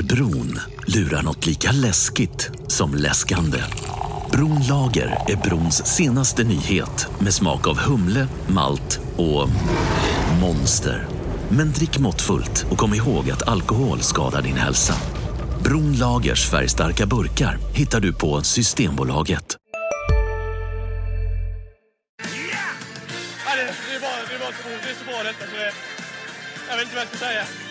Under bron lurar något lika läskigt som läskande. Bronlager är brons senaste nyhet med smak av humle, malt och monster. Men drick måttfullt och kom ihåg att alkohol skadar din hälsa. Bronlagers färgstarka burkar hittar du på Systembolaget. Yeah! det, det, är bara, det, är bara så, det är så bra detta så det, jag vet inte vad jag ska säga.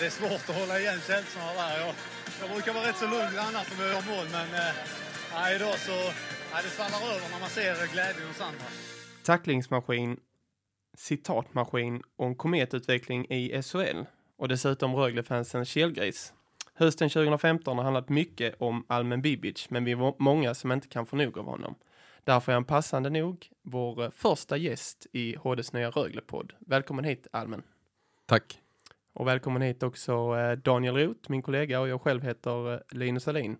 Det är svårt att hålla igen känslorna där. Jag, jag brukar vara rätt så lugn annars när vi gör mål, men eh, idag så nej, det svallar över när man ser glädjen hos andra. tacklingsmaskin, citatmaskin och en kometutveckling i SHL och dessutom Rögle-fansens kelgris. Hösten 2015 har handlat mycket om Almen Bibic, men vi var många som inte kan få nog av honom. Därför är han passande nog vår eh, första gäst i HDs nya Rögle-podd. Välkommen hit Almen. Tack. Och välkommen hit också eh, Daniel Roth, min kollega och jag själv heter eh, Linus Alin.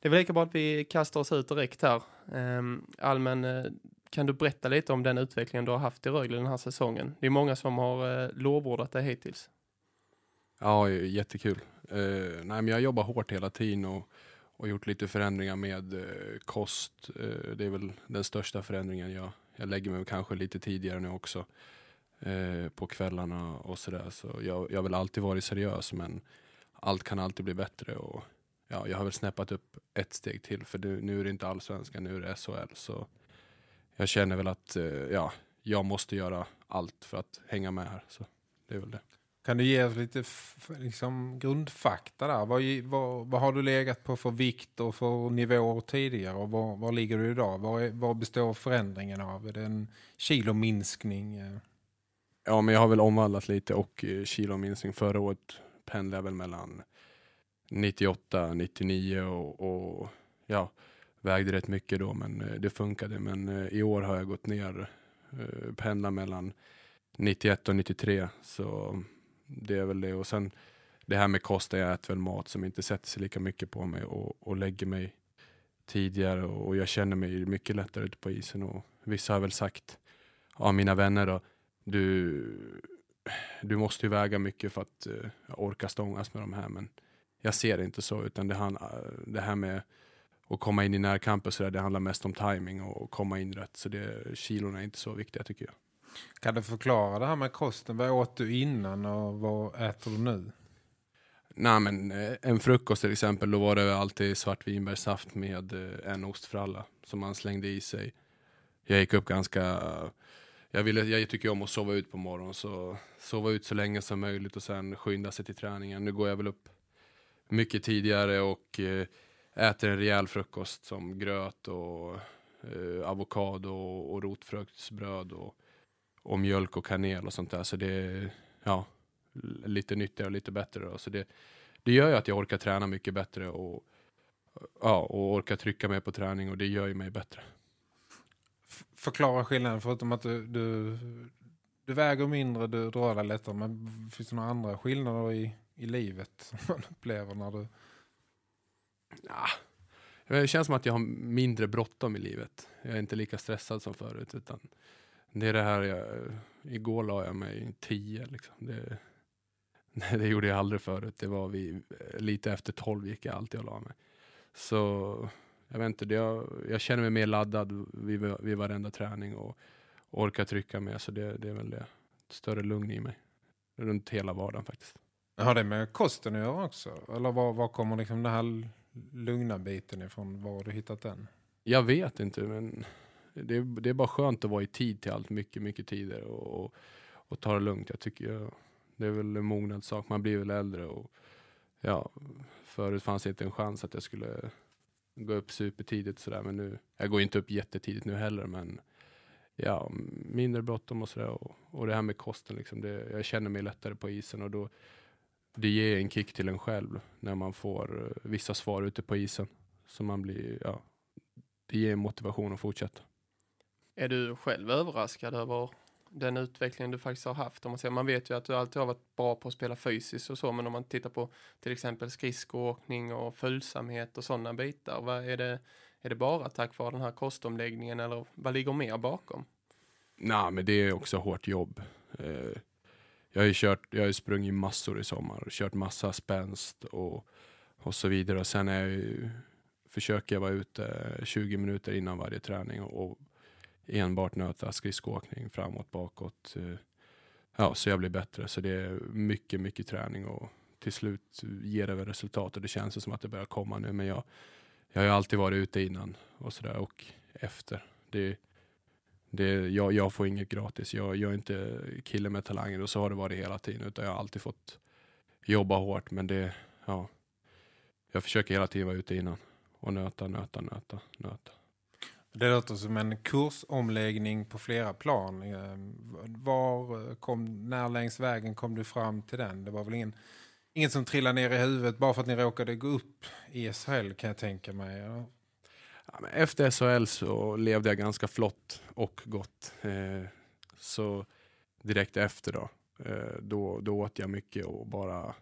Det är väl lika bra att vi kastar oss ut direkt här. Ehm, Allmän, eh, kan du berätta lite om den utvecklingen du har haft i Rögle den här säsongen? Det är många som har lovordat dig hittills. Ja, jättekul. Nej, men jag jobbar hårt hela tiden och, och gjort lite förändringar med kost. Det är väl den största förändringen. Jag, jag lägger mig kanske lite tidigare nu också Eh, på kvällarna och sådär. Så jag, jag har väl alltid varit seriös men allt kan alltid bli bättre. Och, ja, jag har väl snäppat upp ett steg till för nu, nu är det inte allsvenskan, nu är det SHL. Så jag känner väl att eh, ja, jag måste göra allt för att hänga med här. Så det är väl det. Kan du ge oss lite liksom, grundfakta där? Vad, vad, vad har du legat på för vikt och för nivåer tidigare? Och var, var ligger du idag? Vad, är, vad består förändringen av? Är det en kilominskning? Eh, Ja, men jag har väl omvandlat lite och eh, kilominskning. Förra året pendlade jag väl mellan 98, 99 och, och ja, vägde rätt mycket då, men eh, det funkade. Men eh, i år har jag gått ner, eh, pendlar mellan 91 och 93, så det är väl det. Och sen det här med kosten, jag äter väl mat som inte sätter sig lika mycket på mig och, och lägger mig tidigare och jag känner mig mycket lättare ute på isen och vissa har väl sagt, ja mina vänner då, du, du måste ju väga mycket för att uh, orka stångas med de här. Men jag ser det inte så, utan det, han, det här med att komma in i närkamper så där, det handlar mest om timing och komma in rätt. Så det, kilorna är inte så viktiga tycker jag. Kan du förklara det här med kosten? Vad åt du innan och vad äter du nu? Nej men eh, en frukost till exempel, då var det alltid svartvinbärssaft med eh, en ostfralla som man slängde i sig. Jag gick upp ganska, jag, ville, jag tycker om att sova ut på morgonen, så sova ut så länge som möjligt och sen skynda sig till träningen. Nu går jag väl upp mycket tidigare och eh, äter en rejäl frukost som gröt och eh, avokado och, och rotfruktsbröd och, och mjölk och kanel och sånt där. Så det är ja, lite nyttigare och lite bättre. Då. Så det, det gör ju att jag orkar träna mycket bättre och, ja, och orkar trycka mig på träning och det gör ju mig bättre. Förklara skillnaden förutom att du, du, du väger mindre, du drar dig lättare. Men finns det några andra skillnader i, i livet som man upplever när du... Ja, det känns som att jag har mindre bråttom i livet. Jag är inte lika stressad som förut. Utan det är det här jag, igår la jag mig tio. Liksom. Det, det gjorde jag aldrig förut. Det var vi, eh, lite efter tolv gick jag alltid och la mig. Så jag vet inte, det, jag, jag känner mig mer laddad vid, vid varenda träning och orkar trycka mer. Så det, det är väl det. Ett större lugn i mig. Runt hela vardagen faktiskt. Har det med kosten att göra också? Eller var, var kommer liksom den här lugna biten ifrån? Var har du hittat den? Jag vet inte, men det det är bara skönt att vara i tid till allt, mycket, mycket tidigare och, och, och ta det lugnt. Jag tycker jag, det är väl en mognadssak, man blir väl äldre och ja, förut fanns det inte en chans att jag skulle gå upp supertidigt sådär, men nu, jag går inte upp jättetidigt nu heller, men ja, mindre bråttom och sådär och, och det här med kosten liksom, det, jag känner mig lättare på isen och då det ger en kick till en själv när man får eh, vissa svar ute på isen. Så man blir, ja, det ger motivation att fortsätta. Är du själv överraskad över den utvecklingen du faktiskt har haft? Om man, ser. man vet ju att du alltid har varit bra på att spela fysiskt och så, men om man tittar på till exempel skridskoåkning och följsamhet och sådana bitar, vad är det, är det bara tack vare den här kostomläggningen eller vad ligger mer bakom? Nej, men det är också hårt jobb. Eh, jag har ju kört, jag har ju sprungit massor i sommar och kört massa spänst och, och så vidare. Och sen är jag ju, försöker jag vara ute 20 minuter innan varje träning och, och enbart nöta skridskoåkning framåt, bakåt. Eh, ja, så jag blir bättre. Så det är mycket, mycket träning och till slut ger det väl resultat och det känns ju som att det börjar komma nu. Men jag, jag har ju alltid varit ute innan och sådär och efter. Det, det, jag, jag får inget gratis. Jag, jag är inte kille med talanger och så har det varit hela tiden. Utan jag har alltid fått jobba hårt. Men det, ja. Jag försöker hela tiden vara ute innan. Och nöta, nöta, nöta, nöta. Det låter som en kursomläggning på flera plan. Ehm, var eh, kom, när längs vägen kom du fram till den? Det var väl ingen, ingen som trillade ner i huvudet bara för att ni råkade gå upp i SHL kan jag tänka mig. Ja. Men efter SHL så levde jag ganska flott och gott. Eh, så direkt efter då, eh, då, då åt jag mycket och bara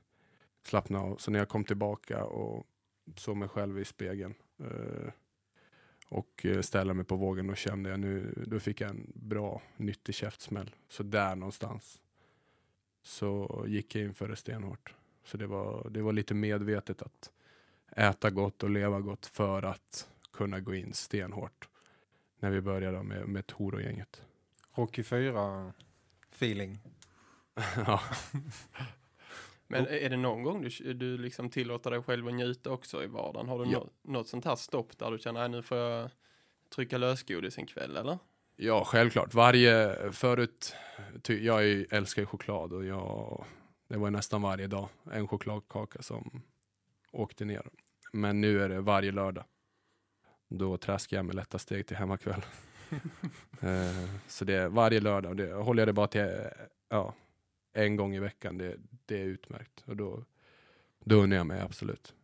slappnade av. Så när jag kom tillbaka och såg mig själv i spegeln och eh, ställde mig på vågen, då kände jag nu, då fick jag en bra, nyttig käftsmäll. Så där någonstans så gick jag in för det stenhårt. Så det var, det var lite medvetet att äta gott och leva gott för att kunna gå in stenhårt när vi började med, med Toro-gänget. Rocky 4 feeling. ja. Men är det någon gång du, du liksom tillåter dig själv att njuta också i vardagen? Har du Ja. nå, något sånt här stopp där du känner att nu får jag trycka lösgodis en kväll eller? ja, självklart. Varje, förut, jag älskar ju choklad och jag, det var nästan varje dag en chokladkaka som åkte ner. Men nu är det varje lördag. Då traskar jag med lätta steg till hemmakväll. eh, så det är varje lördag. Och det, håller jag det bara till ja, en gång i veckan, det, det är utmärkt. Och då, då unnar jag mig absolut.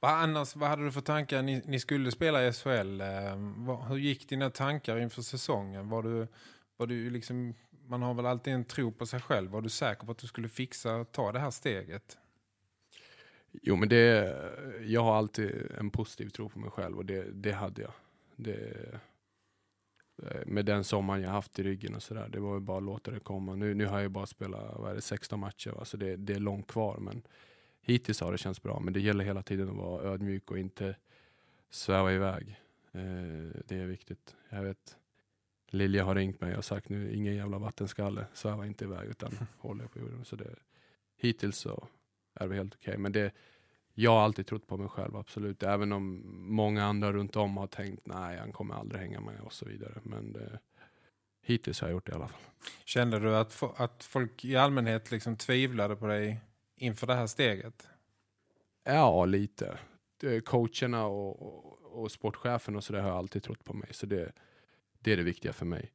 Vad, annars, vad hade du för tankar? Ni, ni skulle spela i SHL. Eh, vad, hur gick dina tankar inför säsongen? Var du, var du liksom, man har väl alltid en tro på sig själv. Var du säker på att du skulle fixa ta det här steget? Jo, men det, jag har alltid en positiv tro på mig själv och det, det hade jag. Det, eh, med den sommaren jag haft i ryggen och sådär, det var ju bara att låta det komma. Nu, nu har jag bara spelat vad är det, 16 matcher, va? så det, det är långt kvar. Men hittills har det känts bra. Men det gäller hela tiden att vara ödmjuk och inte sväva iväg. Eh, det är viktigt. Jag vet, Lilja har ringt mig och sagt nu, ingen jävla vattenskalle, sväva inte iväg utan håll er på jorden. Så det, hittills så är det helt okej. Men det, jag har alltid trott på mig själv, absolut. Även om många andra runt om har tänkt nej, han kommer aldrig hänga med och så vidare. Men det, hittills har jag gjort det i alla fall. Kände du att, att folk i allmänhet liksom tvivlade på dig inför det här steget? Ja, lite. Coacherna och, och, och sportchefen och så där har alltid trott på mig. Så det, det är det viktiga för mig.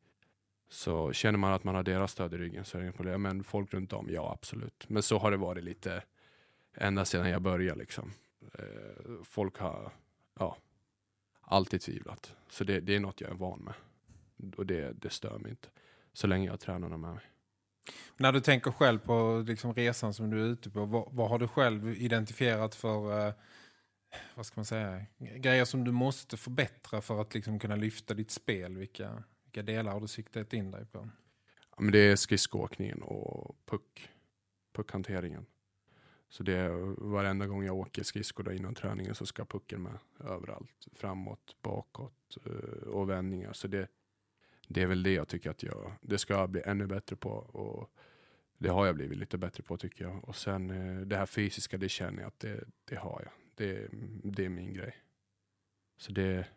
Så känner man att man har deras stöd i ryggen så är det inget problem. Men folk runt om, ja absolut. Men så har det varit lite ända sedan jag började liksom. Eh, folk har, ja, alltid tvivlat. Så det, det är något jag är van med. Och det, det stör mig inte. Så länge jag har tränarna med mig. När du tänker själv på liksom resan som du är ute på, vad, vad har du själv identifierat för eh, vad ska man säga, grejer som du måste förbättra för att liksom kunna lyfta ditt spel? Vilka, vilka delar har du siktat in dig på? Ja, men det är skridskoåkningen och puck, puckhanteringen. Så det är varenda gång jag åker skridskor då innan träningen så ska pucken med överallt. Framåt, bakåt eh, och vändningar. Så det, det är väl det jag tycker att jag det ska jag bli ännu bättre på. Och det har jag blivit lite bättre på tycker jag. Och sen eh, det här fysiska, det känner jag att det, det har jag. Det, det är min grej. Så det,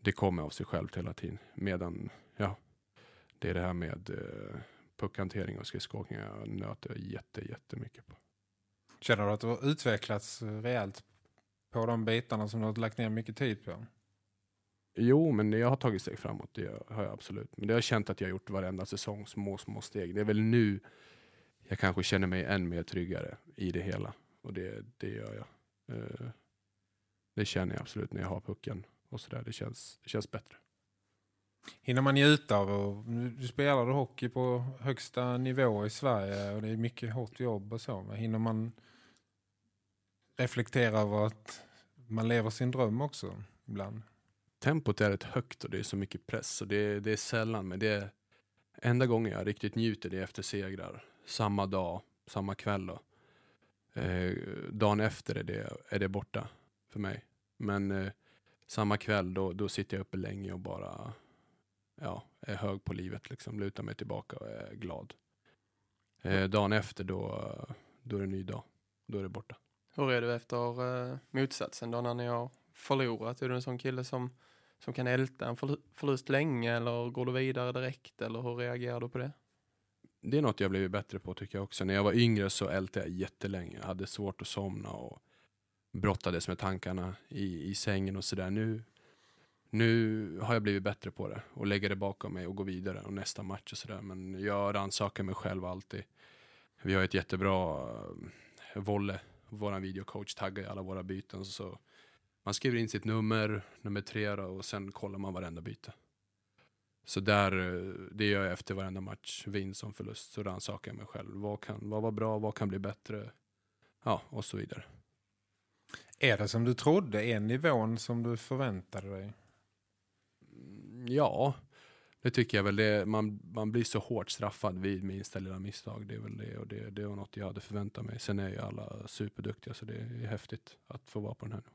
det kommer av sig självt hela tiden. Medan, ja, det är det här med eh, puckhantering och skridskoåkning jag nöter jätte, jättemycket på. Känner du att du har utvecklats rejält på de bitarna som du har lagt ner mycket tid på? Jo, men jag har tagit steg framåt, det har jag absolut. Men det har jag känt att jag har gjort varenda säsong, små, små steg. Det är väl nu jag kanske känner mig än mer tryggare i det hela. Och det, det gör jag. Eh, det känner jag absolut när jag har pucken och sådär. Det känns, det känns bättre. Hinner man njuta av och du spelar hockey på högsta nivå i Sverige och det är mycket hårt jobb och så. Men hinner man reflektera över att man lever sin dröm också ibland. Tempot är rätt högt och det är så mycket press. Och det, det är sällan, men det är enda gången jag riktigt njuter det är efter segrar. Samma dag, samma kväll då. Eh, dagen efter är det, är det borta för mig. Men eh, samma kväll då, då sitter jag uppe länge och bara ja, är hög på livet. Liksom, lutar mig tillbaka och är glad. Eh, dagen efter då, då är det en ny dag. Då är det borta. Hur är du efter eh, motsatsen då när ni har förlorat? Är du en sån kille som, som kan älta en förlust länge eller går du vidare direkt eller hur reagerar du på det? Det är något jag blivit bättre på tycker jag också. När jag var yngre så ältade jag jättelänge. Jag hade svårt att somna och brottades med tankarna i, i sängen och sådär. Nu, nu har jag blivit bättre på det och lägger det bakom mig och går vidare och nästa match och sådär. Men jag rannsakar mig själv alltid. Vi har ett jättebra eh, uh, volle. Vår videocoach taggar i alla våra byten. Så man skriver in sitt nummer, nummer tre och sen kollar man varenda byte. Så där, eh, det gör jag efter varenda match, vinst som förlust. Så rannsakar jag mig själv. Vad, kan, vad var bra, vad kan bli bättre? Ja, och så vidare. Är det som du trodde? Är nivån som du förväntade dig? Mm, Ja, det tycker jag väl. Det, man, man blir så hårt straffad vid minsta lilla misstag. Det är väl det och det, det var något jag hade förväntat mig. Sen är ju alla superduktiga så det är häftigt att få vara på den här nu.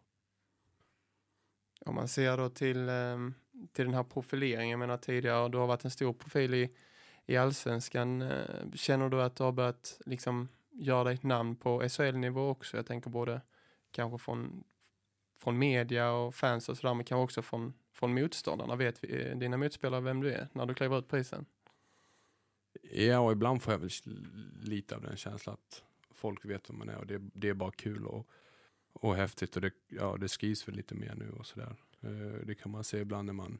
Om man ser då till, eh, till den här profileringen, jag menar tidigare, du har varit en stor profil i, i allsvenskan. Eh, känner du att du har börjat liksom göra dig ett namn på SHL-nivå också? Jag tänker både kanske från, från media och fans och sådär, men kanske också från, från motståndarna. Vet vi, eh, dina motspelare vem du är när du kliver ut på isen? Ja, och ibland får jag väl lite av den känslan att folk vet vem man är och det, det är bara kul och, och häftigt och det, ja, det skrivs väl lite mer nu och sådär. Eh, Det kan man se ibland när man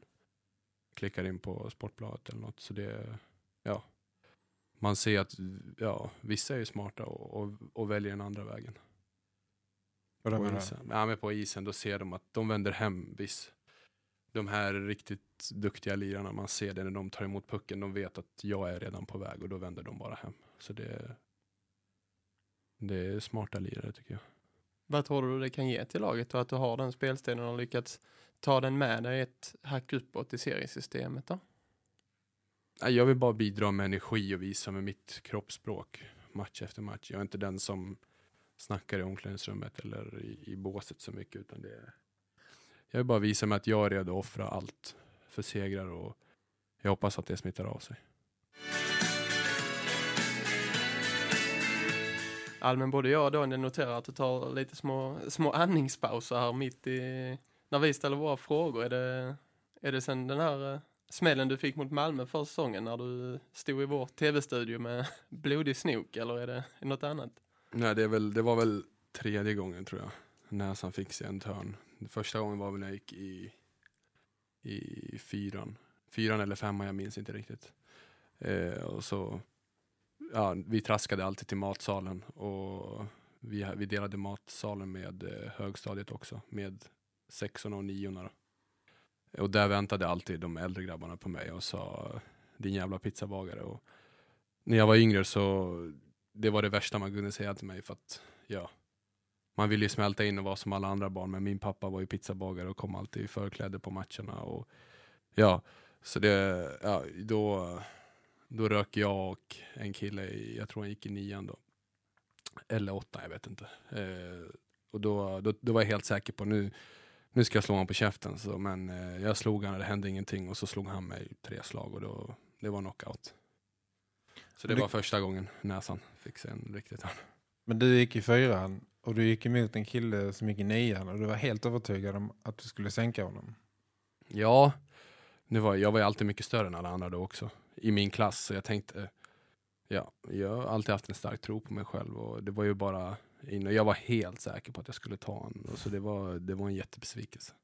klickar in på Sportbladet eller något. Så det, ja, man ser att ja, vissa är ju smarta och, och, och väljer den andra vägen. Vad På menar du? isen. Ja, men på isen då ser de att de vänder hem viss. De här riktigt duktiga lirarna, man ser det när de tar emot pucken. De vet att jag är redan på väg och då vänder de bara hem. Så det, det är smarta lirare tycker jag. Vad tror du det kan ge till laget och att du har den spelstilen och lyckats ta den med dig ett hack uppåt i seriesystemet då? Jag vill bara bidra med energi och visa med mitt kroppsspråk match efter match. Jag är inte den som snackar i omklädningsrummet eller i, i båset så mycket. Utan det är, jag vill bara visa mig att jag är redo att offra allt för segrar och jag hoppas att det smittar av sig. Allmän, både jag och Daniel noterar att du tar lite små, små andningspauser här mitt i, när vi ställer våra frågor. Är det, är det sen den här eh, smällen du fick mot Malmö förra säsongen när du stod i vår tv-studio med blodig snok eller är det något annat? Nej, det, är väl, det var väl tredje gången tror jag. Näsan fick sig en törn. Första gången var väl när jag gick i, i fyran. Fyran eller femman, jag minns inte riktigt. Eh, och så, ja, vi traskade alltid till matsalen och vi, vi delade matsalen med eh, högstadiet också, med sexorna och niorna. Och där väntade alltid de äldre grabbarna på mig och sa din jävla pizzabagare. Och när jag var yngre så det var det värsta man kunde säga till mig för att ja, man ville ju smälta in och vara som alla andra barn men min pappa var ju pizzabagare och kom alltid i förkläde på matcherna och ja, så det, ja, då, då rök jag och en kille, i, jag tror han gick i nian då, eller åtta, jag vet inte. Eh, och då, då, då var jag helt säker på nu, nu ska jag slå honom på käften, så, men eh, jag slog honom, det hände ingenting och så slog han mig tre slag och då, det var knockout. Så det det- var första gången näsan fick sig en riktigt hörn. Men du gick i fyran och du gick emot en kille som gick i nian och du var helt övertygad om att du skulle sänka honom. Ja, det var, jag var ju alltid mycket större än alla andra då också. I min klass, så jag tänkte, ja, jag har alltid haft en stark tro på mig själv och det var ju bara in och jag var helt säker på att jag skulle ta honom. Och Så det var, det var en jättebesvikelse.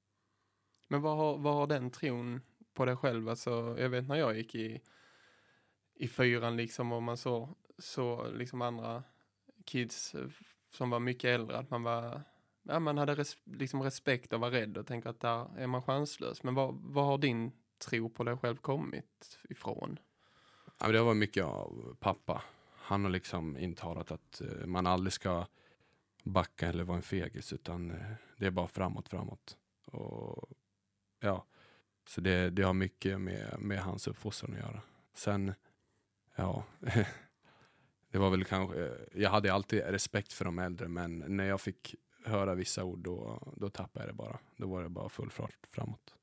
Men vad har, vad har den tron på dig själv? Alltså, jag vet när jag gick i, i fyran liksom och man så, så liksom andra kids eh, som var mycket äldre att man var ja, man hade res, liksom respekt och var rädd och tänkte att där är man chanslös. Men vad, vad har din tro på dig själv kommit ifrån? Ja, det var mycket av pappa. Han har liksom intalat att eh, man aldrig ska backa eller vara en fegis utan eh, det är bara framåt, framåt. Och, ja, så det, det har mycket med, med hans uppfostran att göra. Sen, ja, det var väl kanske, jag hade alltid respekt för de äldre men när jag fick höra vissa ord då, då tappade jag det bara. Då var det bara full fart framåt.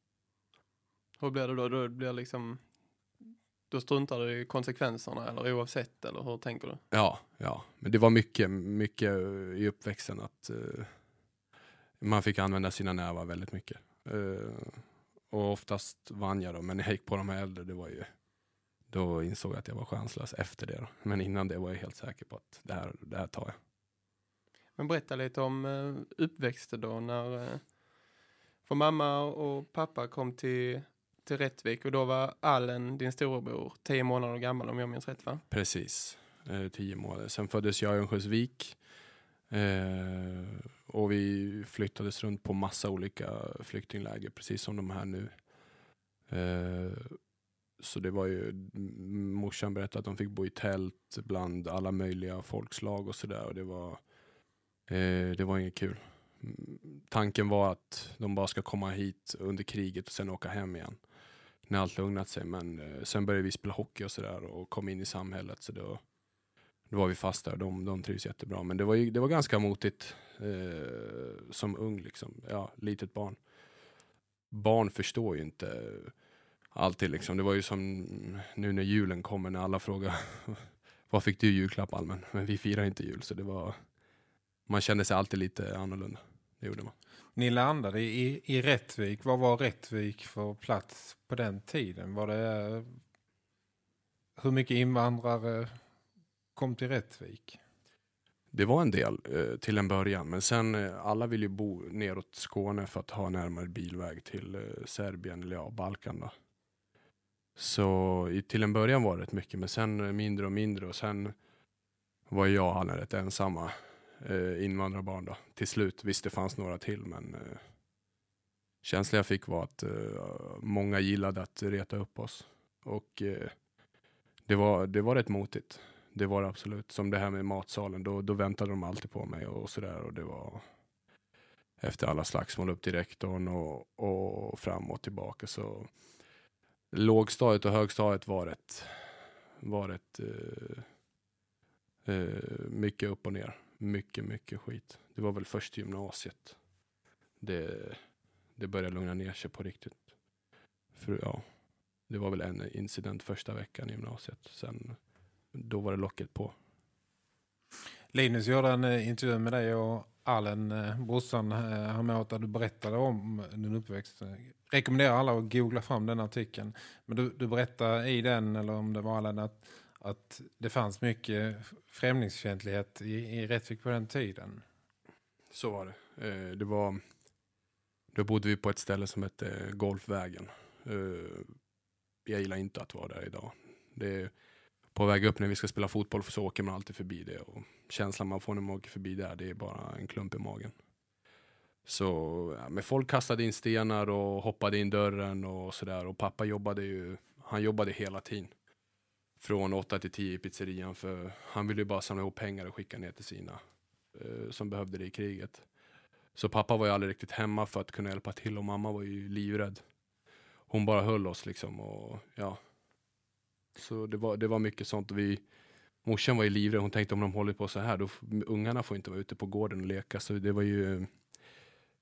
Hur blir det då? Då blir liksom då struntar du i konsekvenserna eller oavsett eller hur tänker du? Ja, ja, men det var mycket, mycket i uppväxten att uh, man fick använda sina nervar väldigt mycket. Uh, och oftast vann jag då, men när jag gick på de här äldre, det var ju, då insåg jag att jag var chanslös efter det. Men innan det var jag helt säker på att det här, det här tar jag. Men berätta lite om uh, uppväxten då när uh, för mamma och pappa kom till till Rättvik och då var Allen, din storebror, tio månader gammal om jag minns rätt va? Precis, eh, tio månader. Sen föddes jag i Örnsköldsvik eh, och vi flyttades runt på massa olika flyktingläger, precis som de här nu. Eh, så det var ju, morsan berättade att de fick bo i tält bland alla möjliga folkslag och sådär och det var, eh, det var inget kul. Mm, tanken var att de bara ska komma hit under kriget och sen åka hem igen när allt lugnat sig. Men eh, sen började vi spela hockey och sådär och kom in i samhället. Så då, då var vi fast där. De, de trivs jättebra. Men det var, ju, det var ganska motigt eh, som ung, liksom. Ja, litet barn. Barn förstår ju inte alltid liksom. Det var ju som nu när julen kommer när alla frågar vad fick du julklapp allmän? Men vi firar inte jul så det var man kände sig alltid lite annorlunda. Det gjorde man. Ni landade i, i Rättvik. Vad var Rättvik för plats på den tiden? Var det hur mycket invandrare kom till Rättvik? Det var en del eh, till en början, men sen eh, alla ville ju bo neråt Skåne för att ha närmare bilväg till eh, Serbien eller ja, Balkan. Då. Så i, till en början var det rätt mycket, men sen mindre och mindre och sen var jag och han rätt ensamma eh, invandrarbarn då, till slut. Visst det fanns några till men eh, känslan jag fick var att eh, många gillade att reta upp oss. Och eh, det, var, det var rätt motigt. Det var det absolut. Som det här med matsalen, då, då väntade de alltid på mig och sådär. Och det var efter alla slagsmål upp till rektorn och, och fram och tillbaka. Så lågstadiet och högstadiet var rätt, var rätt eh, eh, mycket upp och ner mycket, mycket skit. Det var väl först gymnasiet. Det, det började lugna ner sig på riktigt. För ja, det var väl en incident första veckan i gymnasiet. Sen, då var det locket på. Linus gjorde en eh, intervju med dig och Allen, eh, brorsan, eh, han med där du berättade om din uppväxt. Rekommenderar alla att googla fram den artikeln. Men du, du berättade i den, eller om det var Allen, att att det fanns mycket främlingsfientlighet i, i Rättvik på den tiden. Så var det. Eh, det var, då bodde vi på ett ställe som hette Golfvägen. Eh, jag gillar inte att vara där idag. Det är, på väg upp när vi ska spela fotboll så åker man alltid förbi det. Och känslan man får när man åker förbi där, det är bara en klump i magen. Så ja, men folk kastade in stenar och hoppade in dörren och sådär. Och pappa jobbade ju, han jobbade hela tiden från 8 till 10 i pizzerian för han ville ju bara samla ihop pengar och skicka ner till sina eh, som behövde det i kriget. Så pappa var ju aldrig riktigt hemma för att kunna hjälpa till och mamma var ju livrädd. Hon bara höll oss liksom och ja. Så det var, det var mycket sånt och vi Morsan var ju livrädd, hon tänkte om de håller på så här, då ungarna får inte vara ute på gården och leka. Så det var ju,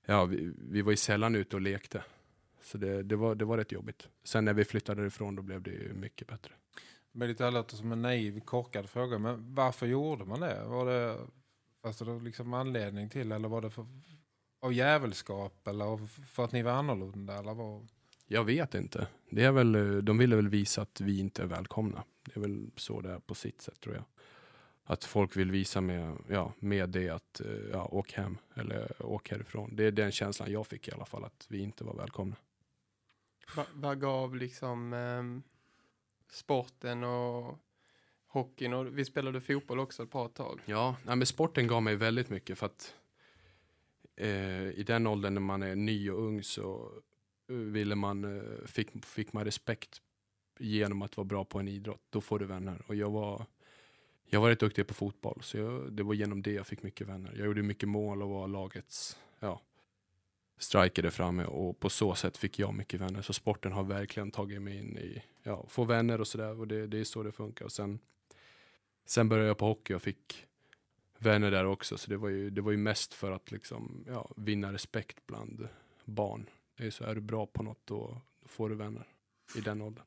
ja vi, vi var ju sällan ute och lekte. Så det, det, var, det var rätt jobbigt. Sen när vi flyttade därifrån då blev det ju mycket bättre. Men det låter som en naiv, korkad fråga. Men varför gjorde man det? Var det, alltså, det liksom anledning till? Eller var det för, av jävelskap? Eller för att ni var annorlunda? Eller var... Jag vet inte. Det är väl, de ville väl visa att vi inte är välkomna. Det är väl så det är på sitt sätt tror jag. Att folk vill visa med, ja, med det att ja, åk hem eller åk härifrån. Det är den känslan jag fick i alla fall, att vi inte var välkomna. Vad va gav liksom... Um sporten och hockeyn och vi spelade fotboll också ett par tag. Ja, nej, men sporten gav mig väldigt mycket för att eh, i den åldern när man är ny och ung så eh, ville man, eh, fick, fick man respekt genom att vara bra på en idrott. Då får du vänner och jag var jag var rätt duktig på fotboll, så jag, det var genom det jag fick mycket vänner. Jag gjorde mycket mål och var lagets ja, striker där framme och på så sätt fick jag mycket vänner. Så sporten har verkligen tagit mig in i, ja, få vänner och sådär och det, det är så det funkar. Och sen, sen började jag på hockey och fick vänner där också, så det var ju, det var ju mest för att liksom, ja, vinna respekt bland barn. Det är så, är du bra på något då, då får du vänner i den åldern.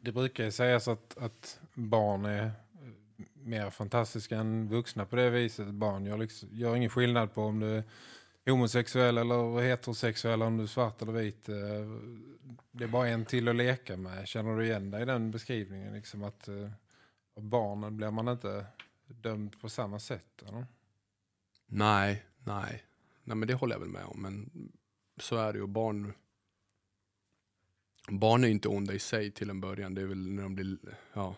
Det brukar ju sägas att, att barn är mer fantastiska än vuxna på det viset. Barn gör, liksom, gör ingen skillnad på om du är homosexuell eller heterosexuell, om du är svart eller vit. Eh, det är bara en till att leka med. Känner du igen dig i den beskrivningen? Liksom att uh, barnen blir man inte dömd på samma sätt? Eller? Nej, nej. Nej, men det håller jag väl med om. Men så är det ju. Barn, barn är inte onda i sig till en början. Det är väl när de blir, ja,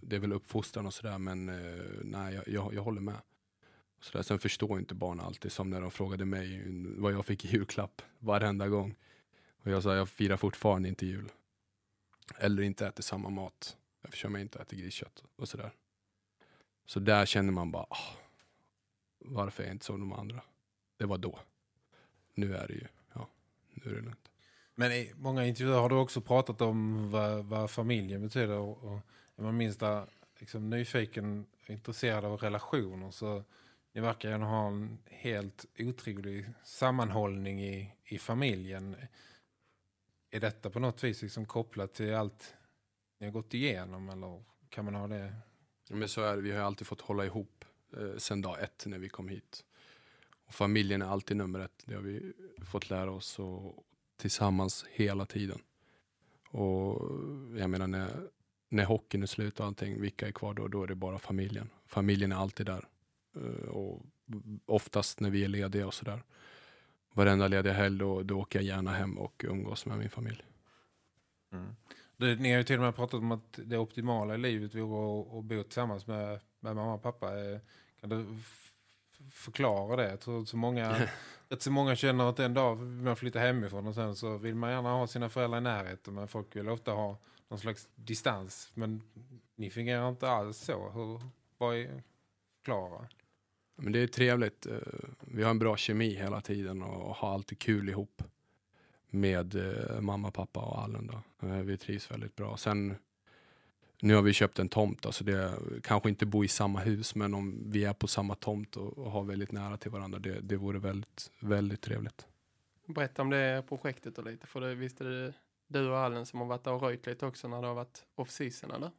det är väl uppfostran och sådär. Men eh, nej, jag, jag, jag håller med. Så där. Sen förstår inte barn alltid, som när de frågade mig vad jag fick i julklapp varenda gång. Och jag sa, jag firar fortfarande inte jul. Eller inte äter samma mat, eftersom jag inte äter griskött och sådär. Så där känner man bara, oh, varför är jag inte som de andra? Det var då. Nu är det ju, nu är det lugnt. Men i många intervjuer har du också pratat om vad, vad familjen betyder. Och, och är man minst där, liksom, nyfiken och intresserad av relationer så ni verkar ju ha en helt otrolig sammanhållning i, i familjen. Är detta på något vis liksom kopplat till allt ni har gått igenom eller kan man ha det? Men så är det, vi har alltid fått hålla ihop eh, sen dag ett när vi kom hit. Och familjen är alltid nummer ett, det har vi fått lära oss och tillsammans hela tiden. Och jag menar när, när hockeyn är slut och allting, vilka är kvar då? Då är det bara familjen. Familjen är alltid där. Eh, och oftast när vi är lediga och sådär. Varenda lediga helg då, då åker jag gärna hem och umgås med min familj. Mm. Du, ni har ju till och med pratat om att det optimala i livet vore att, bo tillsammans med, med mamma och pappa. Eh, kan du förklara det? Jag tror att så många, att så många känner att en dag vill man flytta hemifrån och sen så vill man gärna ha sina föräldrar i närheten men folk vill ofta ha någon slags distans. Men ni fungerar inte alls så. Hur, vad är, förklara? Men det är trevligt. Eh, vi har en bra kemi hela tiden och har alltid kul ihop med eh, mamma, pappa och Allen. Då. Eh, vi trivs väldigt bra. Sen nu har vi köpt en tomt, alltså det kanske inte bo i samma hus, men om vi är på samma tomt och, och har väldigt nära till varandra, det, det vore väldigt, väldigt trevligt. Berätta om det projektet och lite, för det visst är det du och Allen som har varit där och röjt lite också när det har varit off-season, eller?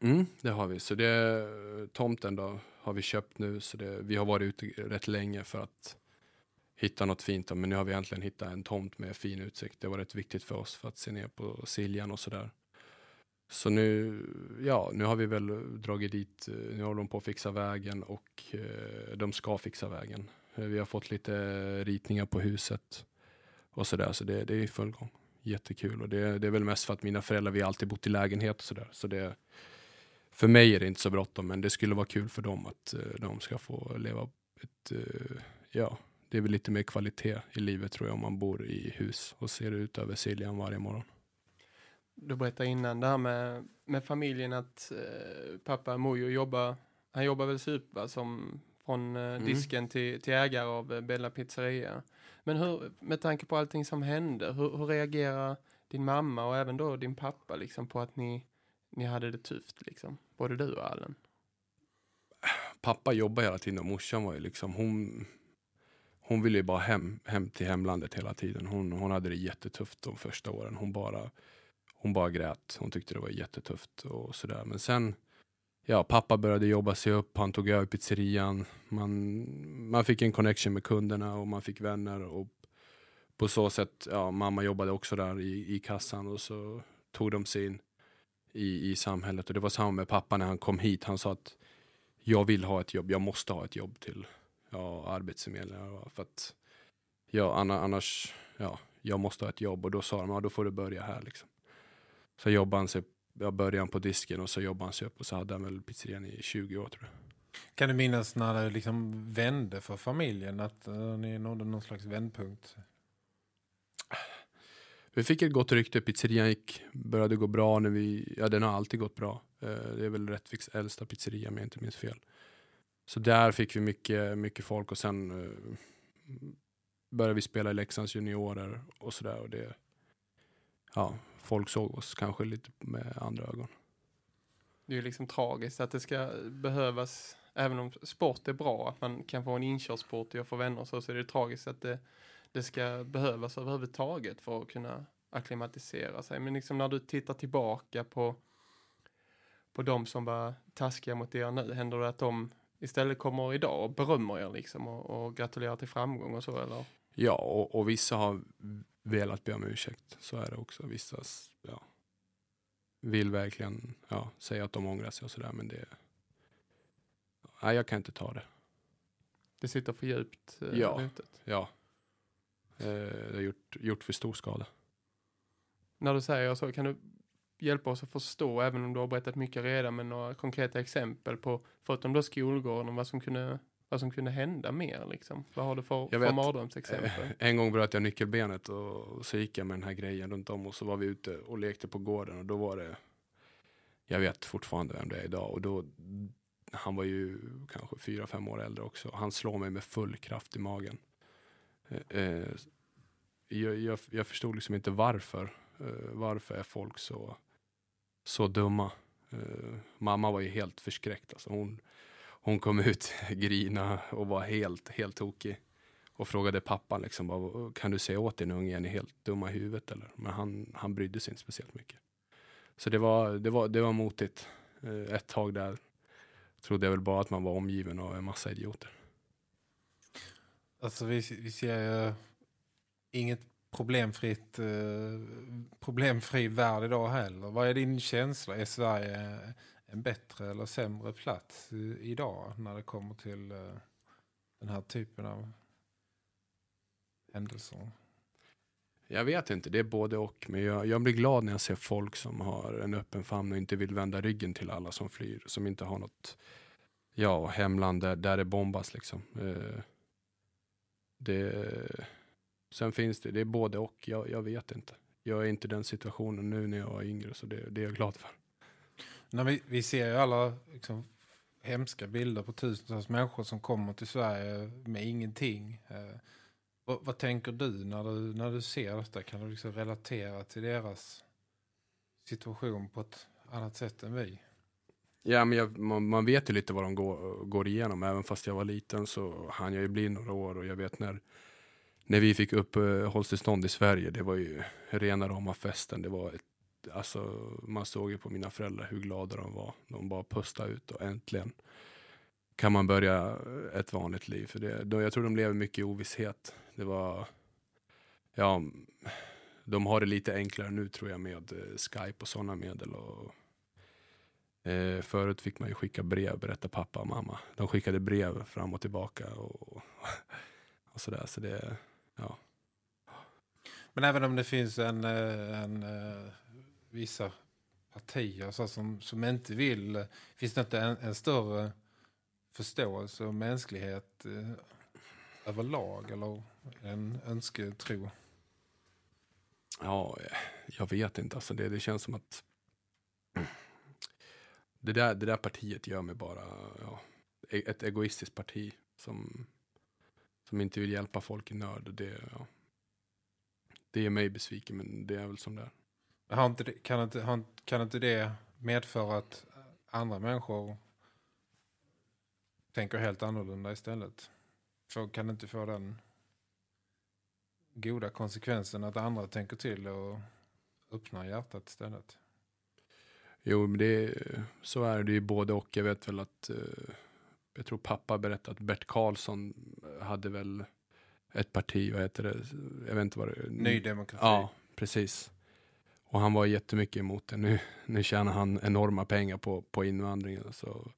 Mm, det har vi. Så det, tomten då har vi köpt nu. Så det, vi har varit ute rätt länge för att hitta något fint. Då, men nu har vi äntligen hittat en tomt med fin utsikt. Det var rätt viktigt för oss för att se ner på Siljan och sådär. Så nu, ja, nu har vi väl dragit dit, nu håller de på att fixa vägen och eh, de ska fixa vägen. Eh, vi har fått lite ritningar på huset och sådär, så det, det är i full gång. Jättekul och det, det är väl mest för att mina föräldrar, vi har alltid bott i lägenhet och sådär. Så det, för mig är det inte så bråttom, men det skulle vara kul för dem att eh, de ska få leva ett, eh, ja, det är väl lite mer kvalitet i livet tror jag om man bor i hus och ser ut över Siljan varje morgon. Du berättade innan det här med, med familjen att uh, pappa Mojo jobbar, han jobbar väl super som från mm. disken till, till ägare av Bella Pizzeria. Men hur, med tanke på allting som hände, hur, hur reagerar din mamma och även då din pappa liksom på att ni ni hade det tufft liksom? Både du och Allen. Pappa jobbar hela tiden och morsan var ju liksom, hon, hon ville ju bara hem, hem till hemlandet hela tiden. Hon, hon hade det jättetufft de första åren. Hon bara, hon bara grät. Hon tyckte det var jättetufft och sådär. Men sen, ja, pappa började jobba sig upp. Han tog över pizzerian. Man, man fick en connection med kunderna och man fick vänner. Och på så sätt, ja, mamma jobbade också där i, i kassan och så tog de sig in i, i samhället. Och det var samma med pappa när han kom hit. Han sa att jag vill ha ett jobb, jag måste ha ett jobb till ja, arbetsförmedlingen. För att, ja, annars, ja, jag måste ha ett jobb. Och då sa de, ja då får du börja här liksom. Så jobbade han sig, jag började på disken och så jobbade han sig upp och så hade han väl pizzerian i 20 år tror jag. Kan du minnas när det liksom vände för familjen? Att uh, ni nådde någon slags vändpunkt? Vi fick ett gott rykte. Pizzerian gick, började gå bra. När vi, ja, den har alltid gått bra. Eh, det är väl Rättviks äldsta pizzeria om jag inte minns fel. Så där fick vi mycket, mycket folk och sen eh, började vi spela i Leksands juniorer och sådär. Och det, ja, folk såg oss kanske lite med andra ögon. Det är ju liksom tragiskt att det ska behövas, även om sport är bra, att man kan få en inkörsport till att få vänner så, så är det tragiskt att det, det ska behövas överhuvudtaget för att kunna akklimatisera sig. Men liksom när du tittar tillbaka på, på de som var taskiga mot er nu, händer det att de istället kommer idag och berömmer er liksom och, och gratulerar till framgång och så eller? Ja, och, och vissa har velat be om ursäkt. Så är det också. Vissa ja, vill verkligen ja, säga att de ångrar sig och sådär. Men det... Nej, jag kan inte ta det. Det sitter för djupt eh, Ja. rotat. Ja. Eh, det har gjort, gjort för stor skada. När du säger så, kan du hjälpa oss att förstå, även om du har berättat mycket redan, med några konkreta exempel på, förutom då skolgården, vad som kunde, vad som kunde hända mer liksom? Vad har du för, Jag för vet. mardrömsexempel? Eh, En gång bröt jag nyckelbenet och så gick jag med den här grejen runt om och så var vi ute och lekte på gården och då var det, jag vet fortfarande vem det är idag och då, han var ju kanske fyra, fem år äldre också. Han slår mig med full kraft i magen. Eh, eh, Jag, jag, jag förstod liksom inte varför. Eh, Varför är folk så, så dumma? Eh, Mamma var ju helt förskräckt. Alltså hon, hon kom ut, grina och var helt, helt tokig och frågade pappan liksom, bara, kan du säga åt din unge, är ni helt dumma i huvudet eller? Men han, han brydde sig inte speciellt mycket. Så det var, det var, det var motigt. Eh, ett tag där trodde jag väl bara att man var omgiven av en massa idioter. Alltså vi, vi ser ju inget problemfritt, eh, problemfri värld idag heller. Vad är din känsla? Är Sverige en bättre eller sämre plats idag när det kommer till eh, den här typen av händelser? Jag vet inte, det är både och. Men jag, jag blir glad när jag ser folk som har en öppen famn och inte vill vända ryggen till alla som flyr. Som inte har något ja, hemland där, där det bombas liksom. Eh, det, sen finns det, det är både och. Jag, jag vet inte. Jag är inte i den situationen nu när jag var yngre så det, det är jag glad för. När vi, vi ser ju alla liksom, hemska bilder på tusentals människor som kommer till Sverige med ingenting. Eh, vad, vad tänker du när, du när du ser detta? Kan du liksom relatera till deras situation på ett annat sätt än vi? Ja, men jag, man, man vet ju lite vad de går, går igenom. Även fast jag var liten så hann jag ju bli några år och jag vet när, när vi fick uppehållstillstånd i Sverige. Det var ju rena rama festen. Det var ett, alltså, man såg ju på mina föräldrar hur glada de var. De bara pustade ut och äntligen kan man börja ett vanligt liv. För det, då, jag tror de lever mycket i ovisshet. Det var, ja, de har det lite enklare nu tror jag med eh, Skype och sådana medel. Och, Eh, förut fick man ju skicka brev, berätta pappa och mamma. De skickade brev fram och tillbaka och, och sådär. Så det, ja. Men även om det finns en, eh, en, eh, vissa partier så som, som inte vill, finns det inte en, en större förståelse och mänsklighet eh, överlag eller en önsketro? ja, jag vet inte. Alltså det, det känns som att det där, det där partiet gör mig bara ja, e-, ett egoistiskt parti som, som inte vill hjälpa folk i nöd. Det, ja, det är mig besviken, men det är väl som det är. Har inte kan, inte, har, kan inte det medföra att andra människor tänker helt annorlunda istället? För kan inte få den goda konsekvensen att andra tänker till och öppnar hjärtat istället? Jo, men det, så är det ju både och. Jag vet väl att, eh, jag tror pappa berättade att Bert Karlsson hade väl ett parti, vad heter det, jag vet inte vad det Ny demokrati. Ja, precis. Och han var jättemycket emot det. Nu, nu tjänar han enorma pengar på, på invandringen. Så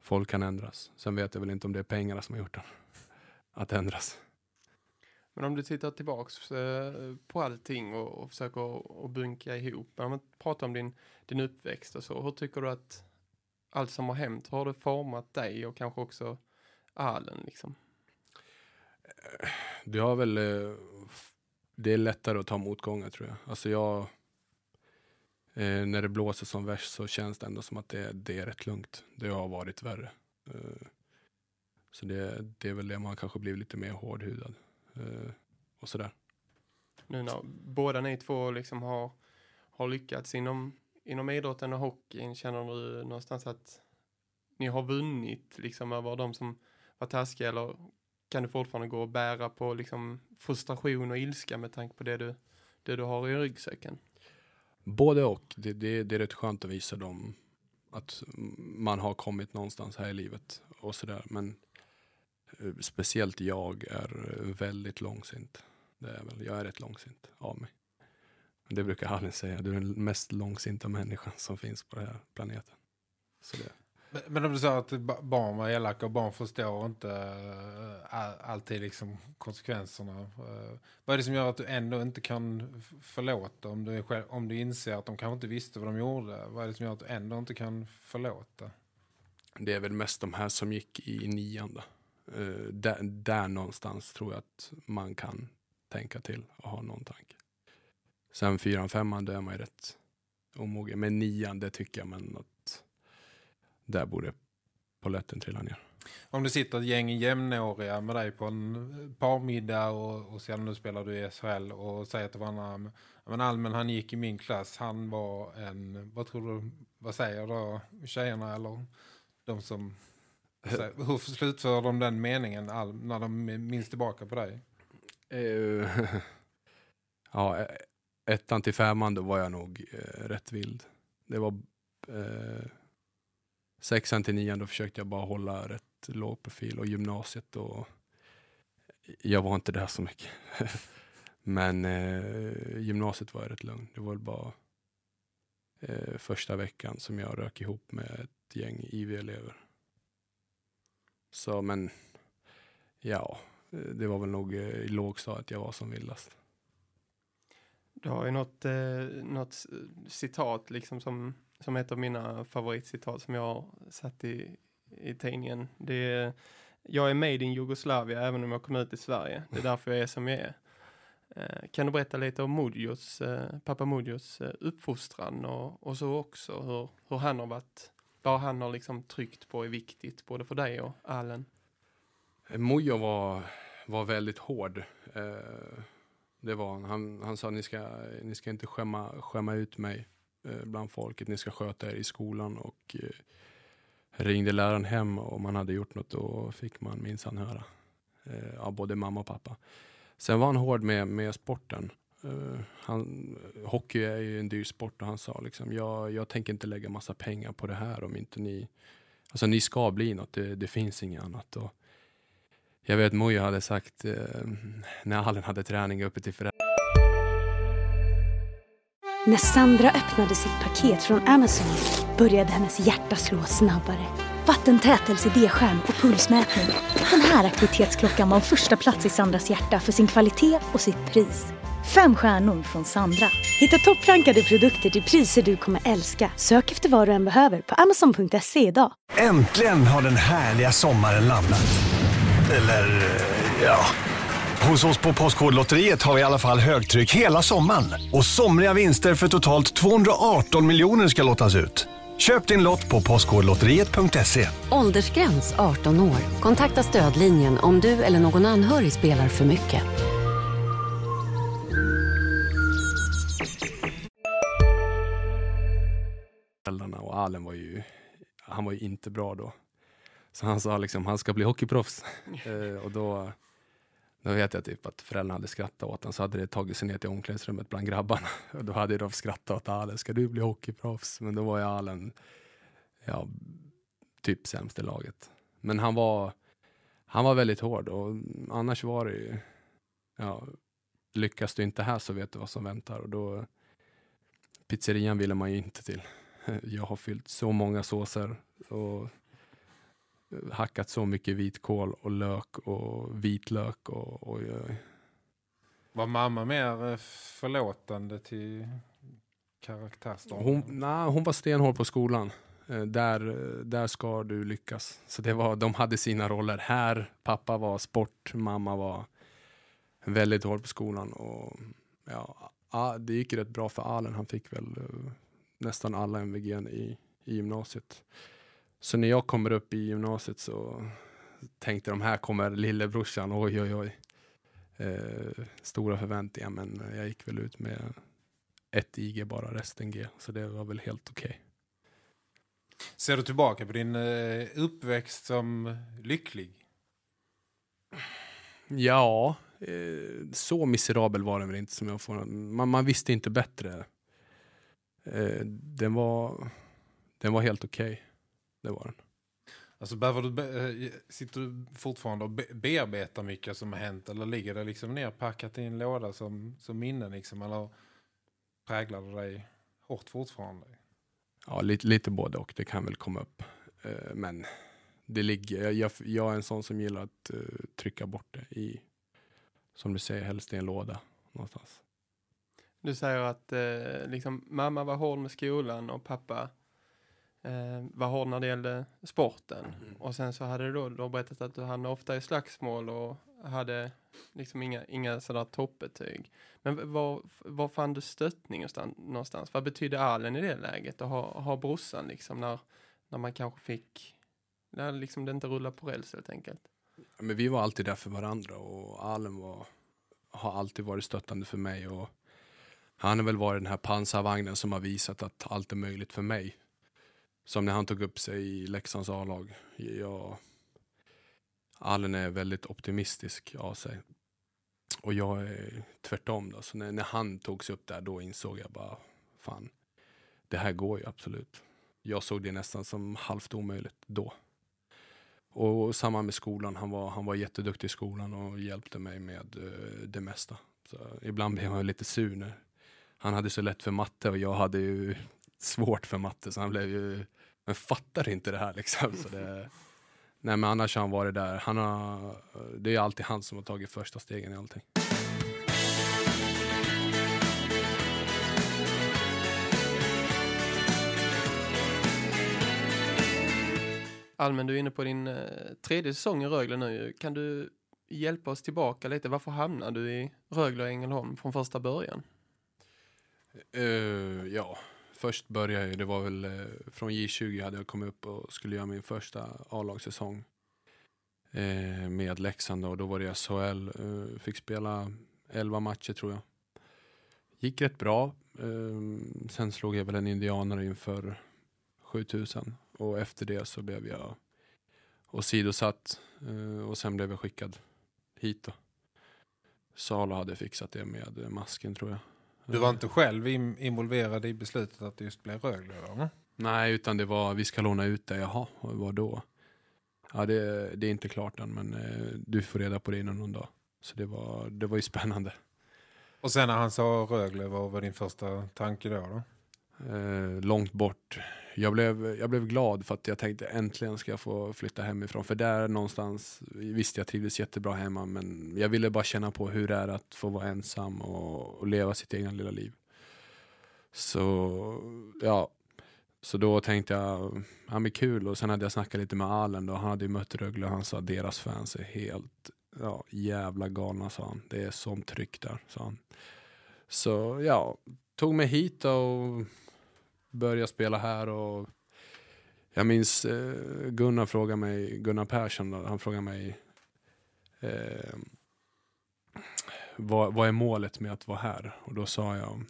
folk kan ändras. Sen vet jag väl inte om det är pengarna som har gjort den. Att ändras. Men om du tittar tillbaks eh, på allting och, och försöker och bunka ihop. Om man pratar om din, din uppväxt och så. Hur tycker du att allt som har hänt, har det format dig och kanske också Allen liksom? Det har väl, eh, det är lättare att ta motgångar tror jag. Alltså jag, Eh, när det blåser som värst så känns det ändå som att det, det är rätt lugnt. Det har varit värre. Eh, så det, det är väl det man kanske blir lite mer hårdhudad. Eh, och sådär. Nu när båda ni två liksom har, har lyckats inom, inom idrotten och hockeyn, känner du någonstans att ni har vunnit liksom över de som var taskiga eller kan du fortfarande gå och bära på liksom frustration och ilska med tanke på det du, det du har i ryggsäcken? Både och. Det, det, det är rätt skönt att visa dem att man har kommit någonstans här i livet och sådär. Men eh, speciellt jag är väldigt långsint. Det är väl, jag är rätt långsint av mig. Det brukar Hallen säga. Du är den mest långsinta människan som finns på den här planeten. Så det. Men, men om du sa att barn var elaka och barn förstår inte äh, all, alltid liksom konsekvenserna. Äh, vad är det som gör att du ändå inte kan förlåta om du, är själv, om du inser att de kanske inte visste vad de gjorde? Vad är det som gör att du ändå inte kan förlåta? det är väl mest de här som gick i nian. Då. Eh, där, där någonstans tror jag att man kan tänka till och ha någon tanke. Sen fyran, femman, då är man ju rätt omogen. Men nian, det tycker jag man att där borde polletten trilla ner. Om det sitter ett gäng jämnåriga med dig på en parmiddag och, och sen nu spelar du i SHL och säger till varandra men Almen han gick i min klass, han var en, vad tror du, vad säger då tjejerna eller de som, säger, hur slutför de den meningen när de minns tillbaka på dig? Eh, ja, eh, ettan till femman då var jag nog eh, rätt vild. Det var eh, sexan till nian då försökte jag bara hålla rätt låg profil och gymnasiet då jag var inte där så mycket. Men eh, gymnasiet var jag rätt lugn. Det var väl bara eh, första veckan som jag rök ihop med ett gäng IV-elever. Så men ja, det var väl nog eh, i lågstadiet jag var som vildast. Du har ju något, eh, något citat liksom som, som ett av mina favoritcitat som jag har satt i, i tidningen. Det är, jag är made in Jugoslavia även om jag kom ut i Sverige. Det är därför jag är som jag är. Eh, kan du berätta lite om Mudjos, eh, pappa Mudjos eh, uppfostran och, och så också hur, hur han har varit, vad han har liksom tryckt på är viktigt både för dig och Allen. Eh, Mojo var, var väldigt hård. Eh, det var han. han. Han sa ni ska, ni ska inte skämma, skämma ut mig Eh, bland folket. Ni ska sköta er i skolan. Och eh, ringde läraren hem och om man hade gjort något då fick man minsann höra. Eh, av både mamma och pappa. Sen var han hård med, med sporten. Eh, han, hockey är ju en dyr sport och han sa liksom jag, jag tänker inte lägga massa pengar på det här om inte ni Alltså ni ska bli något, det, det finns inget annat. Och jag vet Mojo hade sagt eh, när Allen hade träning uppe till föräldrar när Sandra öppnade sitt paket från Amazon började hennes hjärta slå snabbare. Vattentät LCD-skärm och pulsmätning. Den här aktivitetsklockan var första plats i Sandras hjärta för sin kvalitet och sitt pris. Fem stjärnor från Sandra. Hitta topprankade produkter till priser du kommer älska. Sök efter vad du än behöver på amazon.se idag. Äntligen har den härliga sommaren landat. Eller, eh, ja. Hos oss på Postkodlotteriet har vi i alla fall högtryck hela sommaren. Och somriga vinster för totalt 218 miljoner ska lottas ut. Köp din lott på postkodlotteriet.se. Åldersgräns 18 år. Kontakta stödlinjen om du eller någon anhörig spelar för mycket. och Allen var ju, han var ju inte bra då. Så han sa liksom, han ska bli hockeyproffs. eh, och då, då vet jag typ att föräldrarna hade skrattat åt honom, så hade det tagit sig ner till omklädningsrummet bland grabbarna. Och då hade de skrattat åt Allen, ska du bli hockeyproffs? Men då var ju Allen, ja, typ sämst i laget. Men han var, han var väldigt hård och annars var det ju, ja, lyckas du inte här så vet du vad som väntar och då pizzerian ville man ju inte till. Jag har fyllt så många såser och hackat så mycket vitkål och lök och vitlök och, och jag, Var mamma mer eh, förlåtande till karaktärsdrag? hon, nej, hon var stenhård på skolan. Eh, Där, där ska du lyckas. Så det var, de hade sina roller. Här, pappa var sport, mamma var väldigt hård på skolan. Och, ja, det gick rätt bra för Allen. Han fick väl eh, nästan alla MVG i, i gymnasiet. Så när jag kommer upp i gymnasiet så tänkte de här kommer lillebrorsan, oj oj oj. Eh, stora förväntningar men jag gick väl ut med ett IG bara, resten G. Så det var väl helt okej. Okay. Ser du tillbaka på din eh, uppväxt som lycklig? Ja, eh, så miserabel var den väl inte som jag får. Man, man visste inte bättre. Eh, den, var, den var helt okej. Okay. Det var den. Alltså behöver du be eh, sitter du fortfarande och be bearbetar mycket som har hänt eller ligger det liksom nerpackat i en låda som, som minnen liksom eller präglar det dig hårt fortfarande? Ja, lite, lite både och. Det kan väl komma upp. Uh, men det ligger, jag, jag, är en sån som gillar att uh, trycka bort det i, som du säger, helst i en låda någonstans. Du säger att liksom, mamma var hård med skolan och pappa eh, var hård när det gällde sporten. Mm. Och sen så hade du då, då berättat att du hamnade ofta i slagsmål och hade liksom inga, inga sådär toppbetyg. Men var, var fann du stöttning någonstans? Vad betydde Allen i det läget att ha, ha brorsan liksom när, när man kanske fick, när liksom det inte rullade på räls helt enkelt? Men vi var alltid där för varandra och Allen var, har alltid varit stöttande för mig och han har väl varit den här pansarvagnen som har visat att allt är möjligt för mig. Som när han tog upp sig i Leksands A-lag. Jag, Allen är väldigt optimistisk av sig. Och jag är tvärtom. Då. Så när, när han tog sig upp där, då insåg jag bara, fan, det här går ju absolut. Jag såg det nästan som halvt omöjligt då. Och samma med skolan. Han var, han var jätteduktig i skolan och hjälpte mig med uh, det mesta. Så ibland blev han lite sur när han hade så lätt för matte och jag hade ju svårt för matte så han blev ju, men fattar inte det här liksom. Så det, nej men annars har han varit där, han har, det är alltid han som har tagit första stegen i allting. Almen, du är inne på din eh, tredje säsong i Rögle nu. Kan du hjälpa oss tillbaka lite? Varför hamnade du i Rögle och Ängelholm från första början? Uh, ja, först började jag, det var väl eh, från J20 hade jag kommit upp och skulle göra min första A-lagssäsong eh, med Leksand och då var det SHL. Eh, fick spela 11 matcher tror jag. Gick rätt bra. Sen slog jag väl en indianare inför 7000 och efter det så blev jag åsidosatt och sen blev jag skickad hit då. Salo hade fixat det med masken tror jag. Du var inte själv involverad i beslutet att det just blev Rögle då? Nej, utan det var vi ska låna ut det. Jaha, vad då? Ja, det, det är inte klart än, men eh, du får reda på det inom någon dag. Så det var, det var ju spännande. Och sen när han sa Rögle, vad var din första tanke då? då? Eh, långt bort. Jag blev, jag blev glad för att jag tänkte äntligen ska jag få flytta hemifrån. För där någonstans, visst jag trivdes jättebra hemma men jag ville bara känna på hur det är att få vara ensam och, och leva sitt egna lilla liv. Så ja, så då tänkte jag, ja men kul. Och sen hade jag snackat lite med Allen och han hade ju mött Rögle och han sa deras fans är helt ja, jävla galna sa han. Det är som tryck där, sa han. Så ja, tog mig hit och Börja spela här och jag minns eh, Gunnar frågade mig, Gunnar Persson, han frågade mig eh, vad, vad är målet med att vara här? Och då sa jag,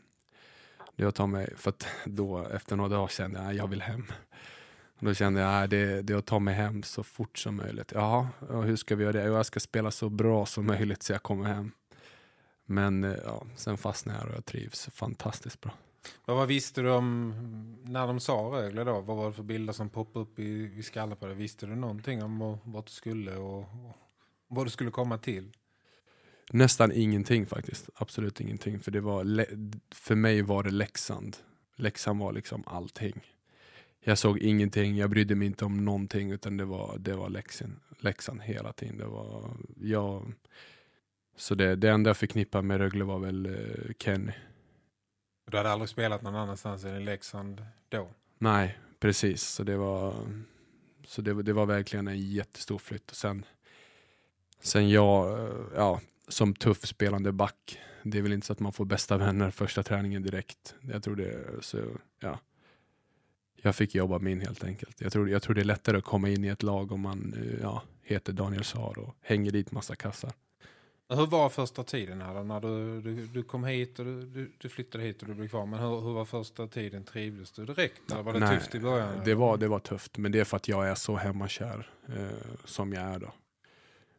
jag tar mig, för att då efter några dagar kände jag, jag vill hem. Och då kände jag, det, det är att ta mig hem så fort som möjligt. Jaha, och hur ska vi göra det? Jag ska spela så bra som möjligt så jag kommer hem. Men eh, ja, sen fastnade jag och jag trivs fantastiskt bra. Vad, vad visste du om när de sa Rögle då? Vad var det för bilder som poppade upp i, i skallen på dig? Visste du någonting om vart du skulle och, och vad du skulle komma till? Nästan ingenting faktiskt. Absolut ingenting. För, det var för mig var det Leksand. Leksand var liksom allting. Jag såg ingenting, jag brydde mig inte om någonting utan det var, det var Leksand, Leksand hela tiden. Det var, jag, så det, det enda jag förknippade med Rögle var väl uh, Kenny. Du hade aldrig spelat någon annanstans än i Leksand då? Nej, precis. Så det var, så det, det var verkligen en jättestor flytt. Och sen, sen jag, eh, ja, som tuff spelande back, det är väl inte så att man får bästa vänner första träningen direkt. Jag tror det, så ja. jag fick jobba min helt enkelt. Jag tror, jag tror det är lättare att komma in i ett lag om man eh, ja, heter Daniel Saar och hänger dit massa kassar. Hur var första tiden här då? När du, du, du kom hit och du, du, du flyttade hit och du blev kvar. Men hur, hur var första tiden? Trivdes du direkt? Eller var det Nej, tufft i början? Det var, det var tufft, men det är för att jag är så hemmakär eh, som jag är då.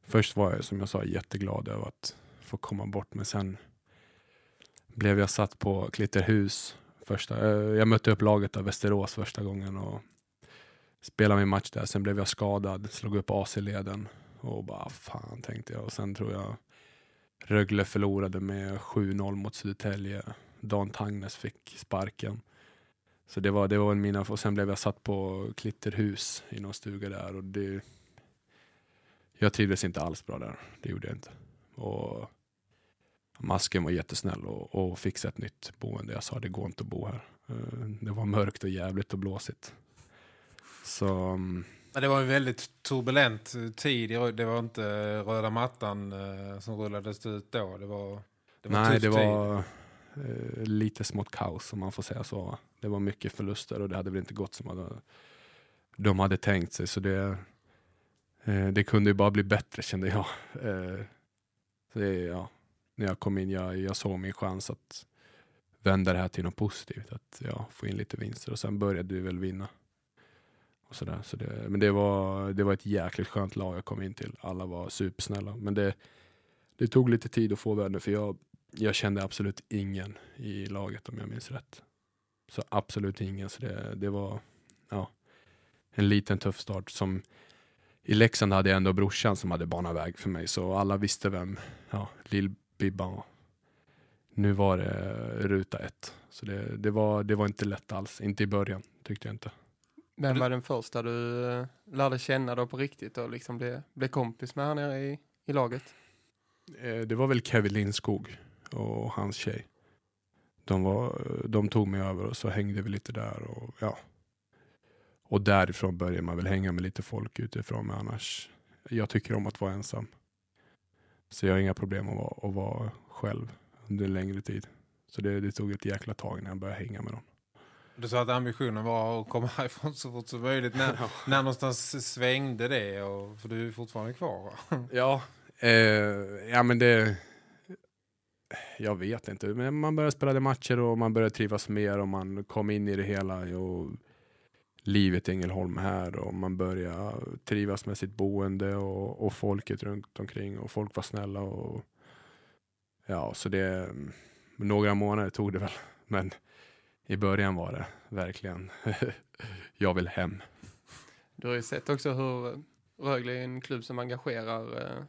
Först var jag som jag sa jätteglad över att få komma bort, men sen blev jag satt på Klitterhus. Första, eh, jag mötte upp laget av Västerås första gången och spelade min match där. Sen blev jag skadad, slog upp AC-leden och bara fan tänkte jag. Och sen tror jag Rögle förlorade med 7-0 mot Södertälje. Dan Tangnes fick sparken. Så det var, det var mina, och sen blev jag satt på Klitterhus i någon stuga där och det, jag trivdes inte alls bra där, det gjorde jag inte. Och masken var jättesnäll och, och fixade ett nytt boende. Jag sa det går inte att bo här. Eh, det var mörkt och jävligt och blåsigt. Så mm, det var en väldigt turbulent tid. Det var inte röda mattan eh, som rullades ut då. Det var, det var nej, det tid. var eh, lite smått kaos om man får säga så. Det var mycket förluster och det hade väl inte gått som hade, de hade tänkt sig. Så det, eh, det kunde ju bara bli bättre kände jag. Eh, så det, ja, när jag kom in, jag, jag såg min chans att vända det här till något positivt. Att ja, få in lite vinster och sen började vi väl vinna. Så där. Så det, men det var, det var ett jäkligt skönt lag jag kom in till. Alla var supersnälla. Men det, det tog lite tid att få vänner för jag, jag kände absolut ingen i laget om jag minns rätt. Så absolut ingen. Så det, det var ja, en liten tuff start. Som, I Leksand hade jag ändå brorsan som hade banat väg för mig. Så alla visste vem ja, Lill-Bibban var. Nu var det ruta ett. Så det, det, var, det var inte lätt alls. Inte i början tyckte jag inte. Vem var den första du eh, lärde känna då på riktigt och liksom blev, blev kompis med här nere i, i laget? Eh, Det var väl Kevin Lindskog och hans tjej. De, var, de tog mig över och så hängde vi lite där. Och, ja. och därifrån började man väl hänga med lite folk utifrån. Men annars, jag tycker om att vara ensam. Så jag har inga problem att vara, att vara själv under en längre tid. Så det, det tog ett jäkla tag när jag började hänga med dem. Du sa att ambitionen var att komma härifrån så fort som möjligt. När, när någonstans svängde det? Och, för du är fortfarande kvar va? Ja, eh, ja men det... Jag vet inte, men man började spela matcher och man började trivas mer och man kom in i det hela. Och livet i Ängelholm här och man började trivas med sitt boende och, och folket runt omkring och folk var snälla och ja, så det några månader tog det väl, men i början var det verkligen jag vill hem. Du har ju sett också hur Rögle är en klubb som engagerar eh,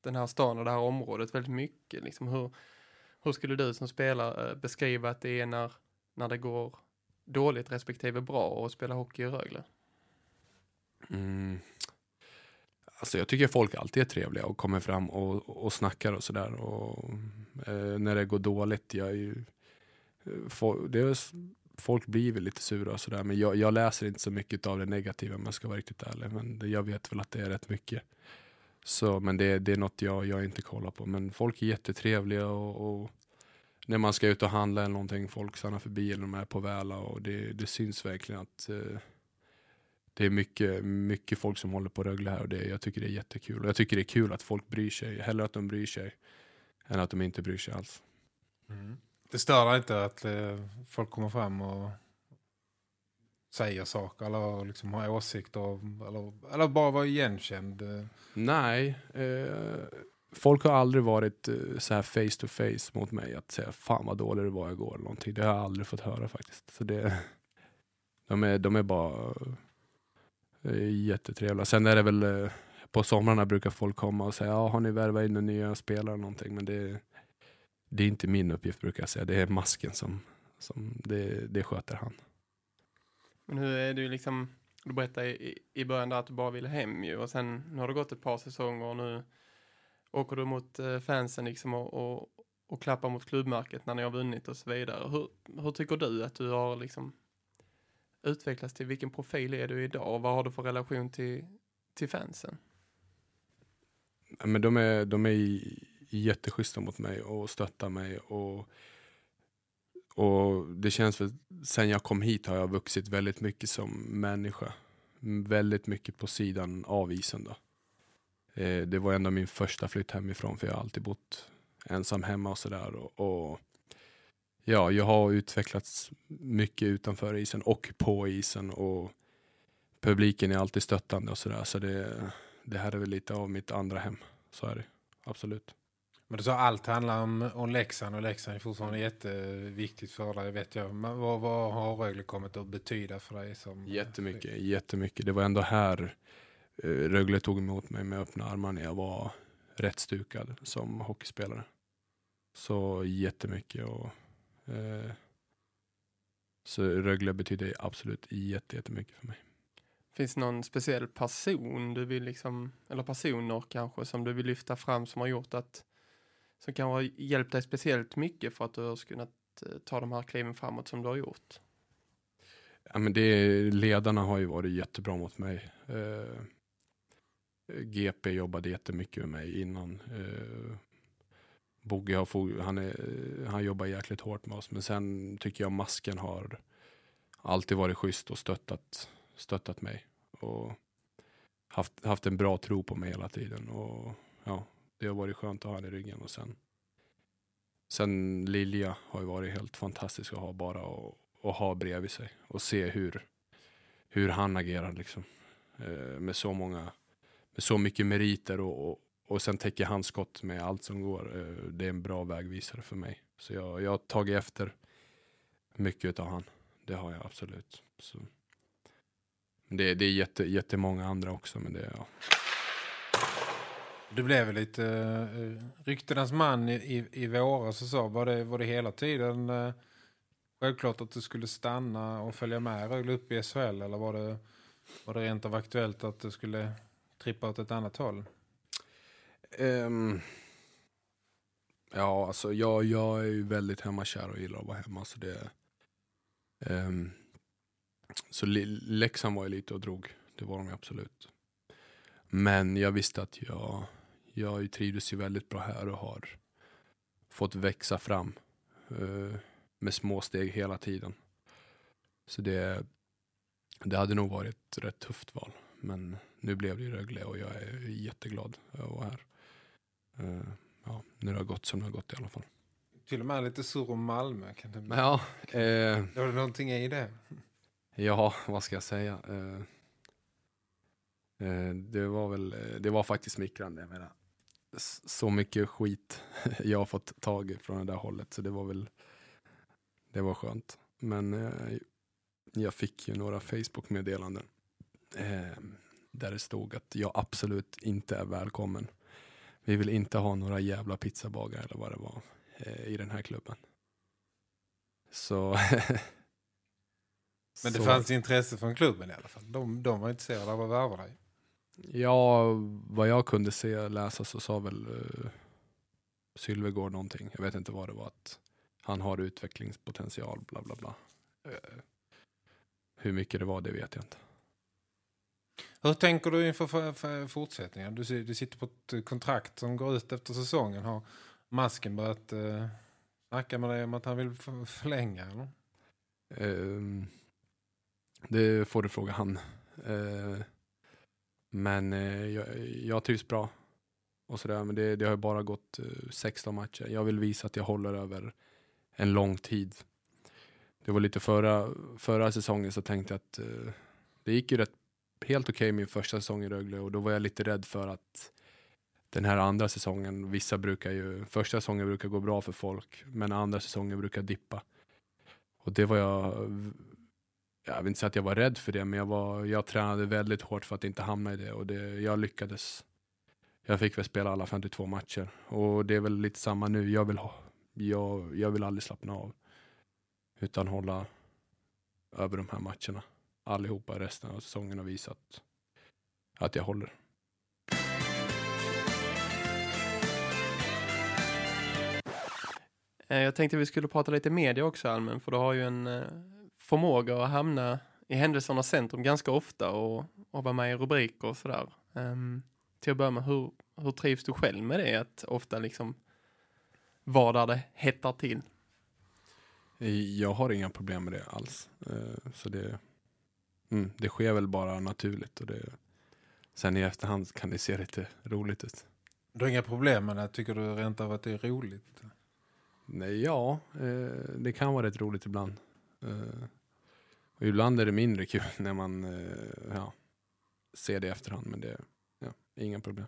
den här stan och det här området väldigt mycket. Liksom hur, hur skulle du som spelare eh, beskriva att det är när, när det går dåligt respektive bra att spela hockey i Rögle? Mm. Alltså jag tycker folk alltid är trevliga och kommer fram och, och snackar och sådär. Och, eh, när det går dåligt, jag är ju, det är, folk blir väl lite sura och sådär. Men jag, jag läser inte så mycket av det negativa om jag ska vara riktigt ärlig. Men det, jag vet väl att det är rätt mycket. Så, men det, det är något jag, jag inte kollar på. Men folk är jättetrevliga och, och när man ska ut och handla eller någonting, folk stannar förbi eller de är på Väla och det, det syns verkligen att eh, det är mycket, mycket folk som håller på Rögle här och det, jag tycker det är jättekul. Och jag tycker det är kul att folk bryr sig, hellre att de bryr sig än att de inte bryr sig alls. Mm. Det stör dig inte att eh, folk kommer fram och säger saker eller liksom har åsikter eller, eller bara vara igenkänd? Nej, eh, folk har aldrig varit eh, så här face to face mot mig att säga fan vad dålig du var igår eller någonting. Det har jag aldrig fått höra faktiskt. Så det, de, är, de är bara eh, jättetrevliga. Sen är det väl eh, på somrarna brukar folk komma och säga ja, har ni värvat in en nya spelare eller någonting. Men det, det är inte min uppgift brukar jag säga. Det är masken som, som det, det sköter han. Men hur är du liksom, du berättade i, i början där att du bara ville hem ju och sen nu har det gått ett par säsonger och nu åker du mot eh, fansen liksom och, och, och klappar mot klubbmärket när ni har vunnit och så vidare. Hur, hur tycker du att du har liksom utvecklats till vilken profil är du idag och vad har du för relation till, till fansen? Men de är, de är jätteschyssta mot mig och stöttar mig. Och, Och det känns väl, sen jag kom hit har jag vuxit väldigt mycket som människa. Mm, väldigt mycket på sidan av isen då. Eh, det var ändå min första flytt hemifrån för jag har alltid bott ensam hemma och sådär. Och, och ja, jag har utvecklats mycket utanför isen och på isen och publiken är alltid stöttande och sådär. Så det, det här är väl lite av mitt andra hem. Så är det, absolut. Men du sa allt handlar om, om Leksand och Leksand är fortfarande jätteviktigt för dig vet jag. Men vad, vad har Rögle kommit att betyda för dig? Som, Jättemycket, jättemycket. Det var ändå här eh, Rögle tog emot mig med öppna armar när jag var rätt stukad som hockeyspelare. Så jättemycket. Och, eh, så Rögle betyder absolut jätte, jättemycket för mig. Finns det någon speciell person du vill liksom, eller personer kanske som du vill lyfta fram som har gjort att, som kan ha hjälpt dig speciellt mycket för att du har kunnat eh, ta de här kliven framåt som du har gjort? Ja, men det, ledarna har ju varit jättebra mot mig. Eh, GP jobbade jättemycket med mig innan. Eh, Bogge har, han, är, han jobbar jäkligt hårt med oss. Men sen tycker jag masken har alltid varit schysst och stöttat, stöttat mig. Och haft, haft en bra tro på mig hela tiden. Och ja, det har varit skönt att ha henne i ryggen. Och sen, sen Lilja har ju varit helt fantastisk att ha bara och, och ha bredvid sig. Och se hur, hur han agerar liksom. Eh, med så många, med så mycket meriter och, och, och sen täcker han skott med allt som går. Eh, det är en bra vägvisare för mig. Så jag, jag har tagit efter mycket av han. Det har jag absolut. Så. Det, det är jätte, jättemånga andra också. Men det, ja. Du blev lite uh, ryktenas man i, i, i våras och så. Var det, var det hela tiden uh, självklart att du skulle stanna och följa med Rögle upp i SHL? Eller var det, var det rent av aktuellt att du skulle trippa åt ett annat håll? Um, ja, alltså jag, jag är ju väldigt hemmakär och gillar att vara hemma. Så, det, um, så Leksand var ju lite och drog. Det var de absolut. Men jag visste att jag, jag trivdes ju väldigt bra här och har fått växa fram eh, med små steg hela tiden. Så det, det hade nog varit ett rätt tufft val. Men nu blev det ju Rögle och jag är jätteglad att vara här. Eh, ja, nu har det gått som det har gått i alla fall. Till och med lite surr om Malmö. Kan det, Ja, eh, Var det någonting i det? ja vad ska jag säga? Eh, eh, det var väl, eh, det var faktiskt smickrande. Jag menar, så mycket skit jag har fått tag i från det där hållet. Så det var väl, det var skönt. Men eh, jag fick ju några Facebook-meddelanden. Eh, där det stod att jag absolut inte är välkommen. Vi vill inte ha några jävla pizzabagare eller vad det var eh, i den här klubben. Så... Men det så- fanns intresse från klubben i alla fall. De, de var intresserade av att värva dig. Ja, vad jag kunde se läsa så sa väl uh, Sylvegård någonting. Jag vet inte vad det var. Att han har utvecklingspotential, bla bla bla. Eh, hur mycket det var, det vet jag inte. Hur tänker du inför för, för fortsättningen? Du, du sitter på ett kontrakt som går ut efter säsongen. Har Masken börjat uh, snacka med dig om att han vill förlänga? Eller? Ehm, det får du fråga han. Eh, men eh, jag, jag trivs bra. Och sådär. Men det, det har ju bara gått eh, 16 matcher. Jag vill visa att jag håller över en lång tid. Det var lite förra, förra säsongen så tänkte jag att eh, det gick ju rätt, helt okej min första säsong i Rögle och då var jag lite rädd för att den här andra säsongen, vissa brukar ju, första säsongen brukar gå bra för folk men andra säsongen brukar dippa. Och det var jag, jag vill inte säga att jag var rädd för det, men jag, var, jag tränade väldigt hårt för att inte hamna i det och det, jag lyckades. Jag fick väl spela alla 52 matcher och det är väl lite samma nu. Jag vill, ha, jag, jag vill aldrig slappna av. Utan hålla över de här matcherna. Allihopa resten av säsongen har visat att jag håller. Eh, jag tänkte vi skulle prata lite media också Almen, för du har ju en eh, förmåga att hamna i händelsernas centrum ganska ofta och, och vara med i rubriker och sådär. Um, till att börja med, hur, hur trivs du själv med det? Att ofta liksom vara där det hettar till? Jag har inga problem med det alls. Eh, Så det, mm, det sker väl bara naturligt. Och det, sen i efterhand kan det se lite roligt ut. Du har inga problem med det? Tycker du rent av att det är roligt? Nej, ja, eh, det kan vara rätt roligt ibland. Eh, Och ibland är det mindre kul när man eh, ja, ser det i efterhand. Men det ja, inga problem.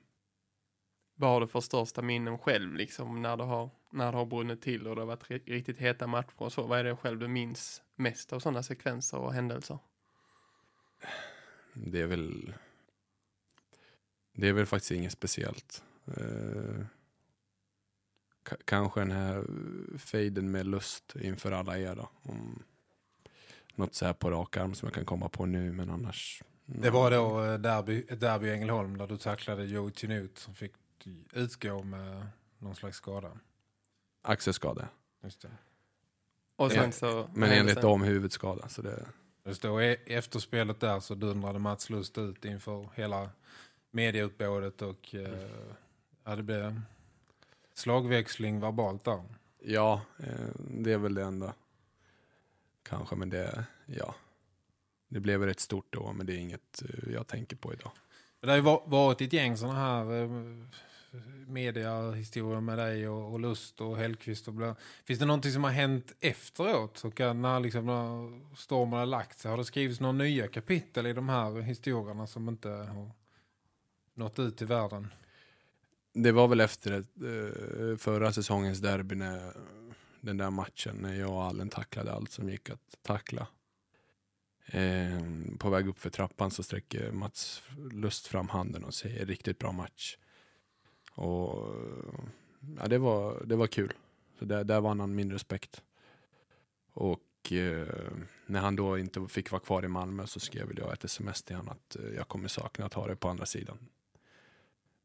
Vad har du för största minnen själv liksom när det har, när det har brunnit till och det har varit ri- riktigt heta matcher och så? Vad är det själv du minns mest av sådana sekvenser och händelser? Det är väl Det är väl faktiskt inget speciellt. Eh, ka- kanske den här fejden med lust inför alla er då. Om något så här på rak arm som jag kan komma på nu, men annars. Det var då eh, derby, derby i Ängelholm där du tacklade Joe Tinut som fick utgå med någon slags skada. Axelskada. Just det. Och sen Ja, så... Men enligt dem huvudskada. Så det, Det står e- efter spelet där så dundrade Mats Lust ut inför hela medieutbådet och eh, ja, det blev slagväxling verbalt där. ja, eh, det är väl det enda. Kanske, men det, ja. Det blev rätt stort då, men det är inget eh, jag tänker på idag. Det har ju va- varit ett gäng sådana här eh, mediahistorier med dig och, och Lust och Hellqvist. Och bla. Finns det någonting som har hänt efteråt? Och kan- när, liksom, när stormen har lagt sig, har det skrivits några nya kapitel i de här historierna som inte har nått ut till världen? Det var väl efter eh, förra säsongens derby när den där matchen när jag och Allen tacklade allt som gick att tackla. Eh, på väg upp för trappan så sträcker Mats Lust fram handen och säger riktigt bra match. Och ja, det var, det var kul. Så där, där vann han min respekt. Och eh, när han då inte fick vara kvar i Malmö så skrev jag ett sms till honom att eh, jag kommer sakna att ha det på andra sidan.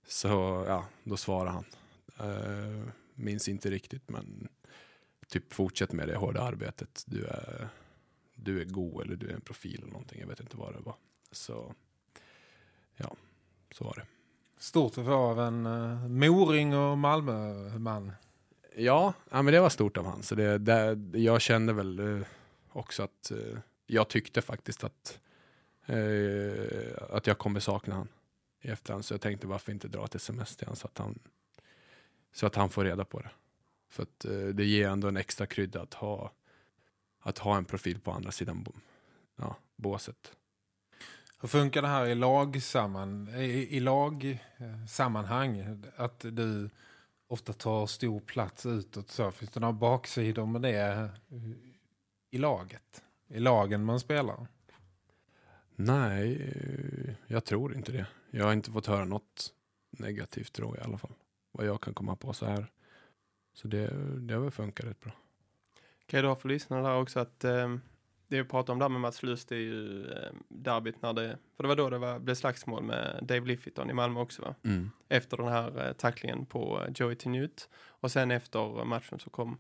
Så ja, då svarade han. Eh, minns inte riktigt men typ fortsätt med det hårda arbetet. Du är, du är god eller du är en profil eller någonting. Jag vet inte vad det var. Så ja, så var det. Stort att få av en uh, Moring och Malmö-man. Ja, ja men det var stort av han. Så det, det, jag kände väl eh, också att eh, jag tyckte faktiskt att, att jag kommer sakna han i efterhand. Så jag tänkte varför inte dra ett sms till honom så att han, så att han får reda på det. För att eh, det ger ändå en extra krydda att ha, att ha en profil på andra sidan ja, båset. Hur funkar det här i lagsamman, i, i lagsammanhang? Att du ofta tar stor plats utåt. Så. Finns det några baksidor med det i laget? I lagen man spelar? Nej, eh, jag tror inte det. Jag har inte fått höra något negativt tror jag i alla fall. Vad jag kan komma på så här. Så det, det har väl funkat rätt bra. Kan jag då för lyssnarna där också att eh, det vi pratar om där med Mats Lust det är ju eh, derbyt när det, för det var då det var, blev slagsmål med Dave Liffiton i Malmö också va? Mm. Efter den här eh, tacklingen på Joey Tinut. Och sen efter matchen så kom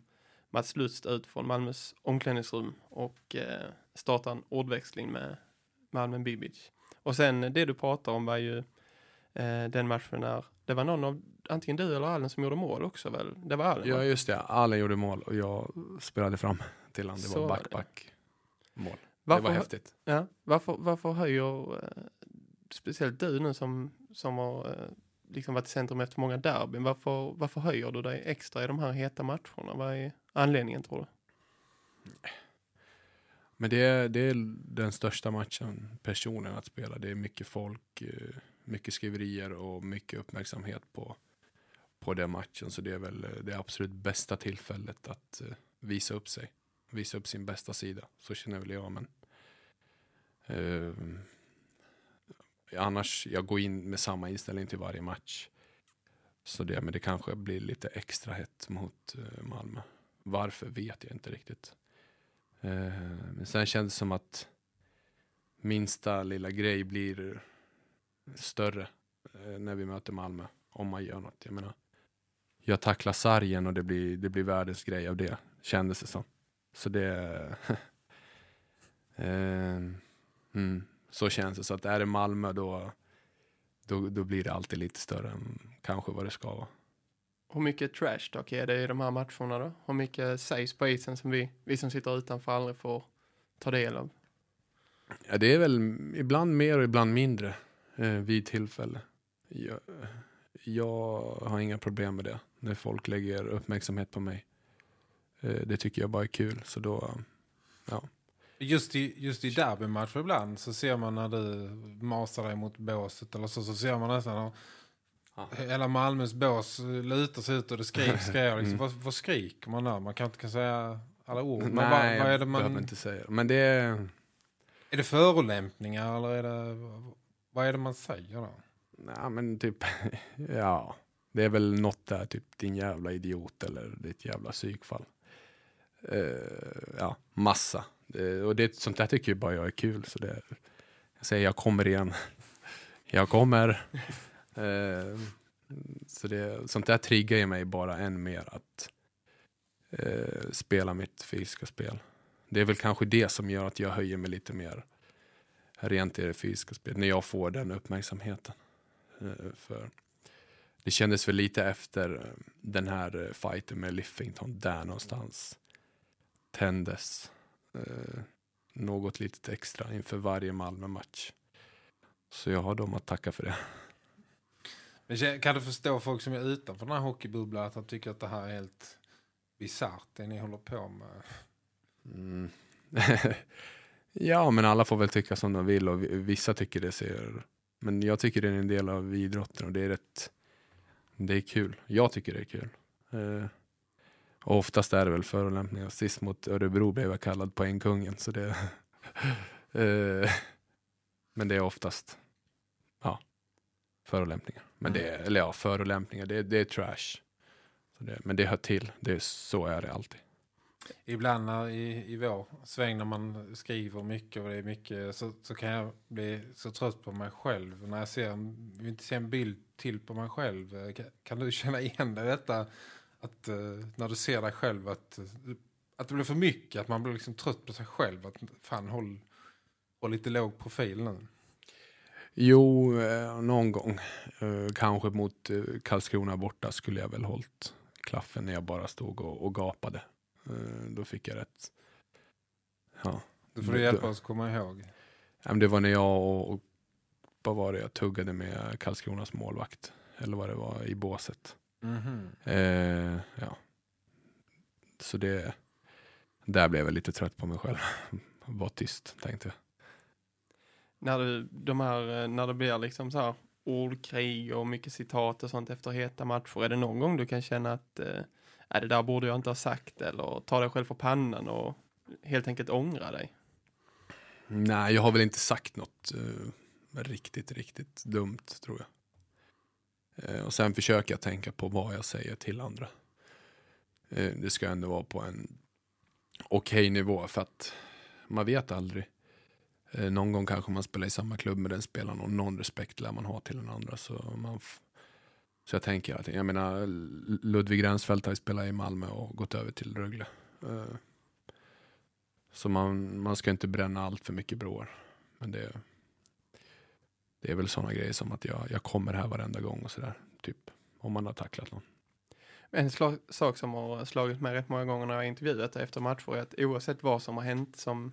Mats Lust ut från Malmös omklädningsrum och eh, startade en ordväxling med Malmö Bibic. Och sen det du pratar om var ju eh, den matchen när det var någon av antingen du eller Allen som gjorde mål också väl? Det var Allen va? Ja just det, Allen gjorde mål och jag spelade fram till honom. Det Så var var back-back mål. Varför, Det var häftigt. Ja, varför, varför höjer eh, speciellt du nu som, som har eh, liksom varit i centrum efter många derbyn, varför, varför höjer du dig extra i de här heta matcherna? Vad är anledningen tror du? Men det är, det är den största matchen personen att spela. Det är mycket folk, eh, mycket skriverier och mycket uppmärksamhet på, på den matchen. Så det är väl eh, det absolut bästa tillfället att eh, visa upp sig. Visa upp sin bästa sida. Så känner väl jag. Men, eh, annars, jag går in med samma inställning till varje match. Så det, men det kanske blir lite extra hett mot eh, Malmö. Varför vet jag inte riktigt. Eh, Men sen känns det som att minsta lilla grej blir större eh, när vi möter Malmö. Om man gör något. Jag menar, jag tacklar sargen och det blir, det blir världens grej av det. Kändes det som. Så det... eh, mm, så känns det. Så att är det Malmö då, då, då blir det alltid lite större än kanske vad det ska vara. hur mycket trash talk är det i de här matcherna då? Hur mycket sägs på isen som vi, vi som sitter utanför aldrig får ta del av? Ja, det är väl ibland mer och ibland mindre eh, vid tillfälle. Jag, jag har inga problem med det när folk lägger uppmärksamhet på mig. Eh, det tycker jag bara är kul. Så då, ja. Just i, just i derbymatcher ibland så ser man när du masar dig mot båset eller så, så ser man nästan hela Malmös bås lutar sig ut och det skriks skriker. Liksom. Mm. Vad, vad skriker man där? Man kan inte kan säga alla ord. Men Nej, vad, vad är det jag behöver man... inte säga. Men det är... Är det förolämpningar eller är det... Vad är det man säger då? Nej, men typ... ja, det är väl något där, typ din jävla idiot eller ditt jävla psykfall. Eh, ja, massa. Eh, och det, sånt där tycker ju bara jag är kul. Så det, jag säger jag kommer igen. jag kommer. Eh, så det, sånt där triggar ju mig bara än mer att spela mitt fysiska spel. Det är väl kanske det som gör att jag höjer mig lite mer rent i det fysiska spelet. När jag får den uppmärksamheten. Eh, för det kändes väl lite efter eh, den här eh, fighten med Liffington. Där någonstans tändes eh, något litet extra inför varje Malmö-match. Så jag har dem att tacka för det. Men kan du förstå folk som är utanför den här hockeybubblan att de tycker att det här är helt bisarrt det ni håller på med? Mm. ja, men alla får väl tycka som de vill och vi- vissa tycker det ser... Men jag tycker det är en del av idrotten och det är rätt... Det är kul. Jag tycker det är kul. Eh, och oftast är det väl förolämpningar. Sist mot Örebro blev jag kallad poängkungen så det... eh, men det är oftast ja, förolämpningar. Men det är, eller ja, förolämpningar, det, är- det är trash. Så det, men det hör till. Det är, så är det alltid. Ibland när, i, i vår sväng när man skriver mycket och det är mycket så, så kan jag bli så trött på mig själv. När jag ser, vill inte se en bild till på mig själv. Eh, kan, kan du känna igen dig i detta? Att, eh, när du ser dig själv att, eh, att det blir för mycket. Att man blir liksom trött på sig själv. Att fan håll, håll lite låg profil nu. Jo, eh, någon gång. Eh, kanske mot eh, Karlskrona borta skulle jag väl hållit klaffen när jag bara stod och, och gapade. Eh, då fick jag rätt. Ja. Då får du hjälpa oss komma ihåg. Det var när jag och, och vad var det jag tuggade med Karlskronas målvakt. Eller vad det var i båset. Mhm. Eh, ja. Så det, där blev jag lite trött på mig själv. Var tyst, tänkte jag. När, du, de här, eh, när det blir liksom så här ordkrig och mycket citat och sånt efter heta matcher, är det någon gång du kan känna att eh, "Nej, det där borde jag inte ha sagt eller ta dig själv för pannan och helt enkelt ångra dig? Nej, jag har väl inte sagt något eh, riktigt, riktigt dumt tror jag. Eh, och sen försöker jag tänka på vad jag säger till andra. Eh, det ska ändå vara på en okej nivå för att man vet aldrig. Eh, någon gång kanske man spelar i samma klubb med den spelaren och någon respekt lär man ha till den andra. Så, man så jag tänker att, jag menar Ludvig Rensfeldt har ju spelat i Malmö och gått över till Rögle. Eh, så man, man ska inte bränna allt för mycket broar. Men det, det är väl sådana grejer som att jag, jag kommer här varenda gång och sådär. Typ om man har tacklat någon. En slag, sak som har slagit mig rätt många gånger när jag intervjuat dig efter matcher är att oavsett vad som har hänt som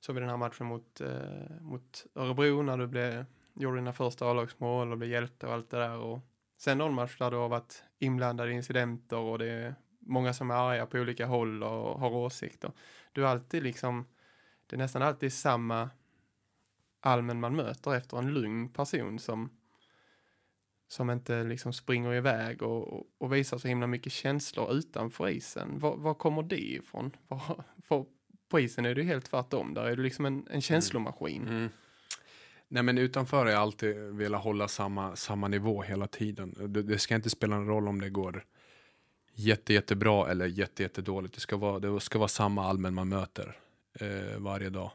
så vid den här matchen mot, eh, mot Örebro när du blev, gjorde dina första A-lagsmål och blev hjälte och allt det där och sen någon match där du har varit inblandad i incidenter och det är många som är arga på olika håll och har åsikter. Du är alltid liksom, det är nästan alltid samma allmän man möter efter en lugn person som som inte liksom springer iväg och, och, och visar så himla mycket känslor utanför isen. Var, var kommer det ifrån? Var, för på isen är det ju helt tvärtom. Där är du liksom en, en känslomaskin. Mm. Nej men utanför har jag alltid velat hålla samma, samma nivå hela tiden. Det, det ska inte spela någon roll om det går jätte, jättebra eller jätte, jättedåligt. Det ska vara, det ska vara samma allmän man möter eh, varje dag.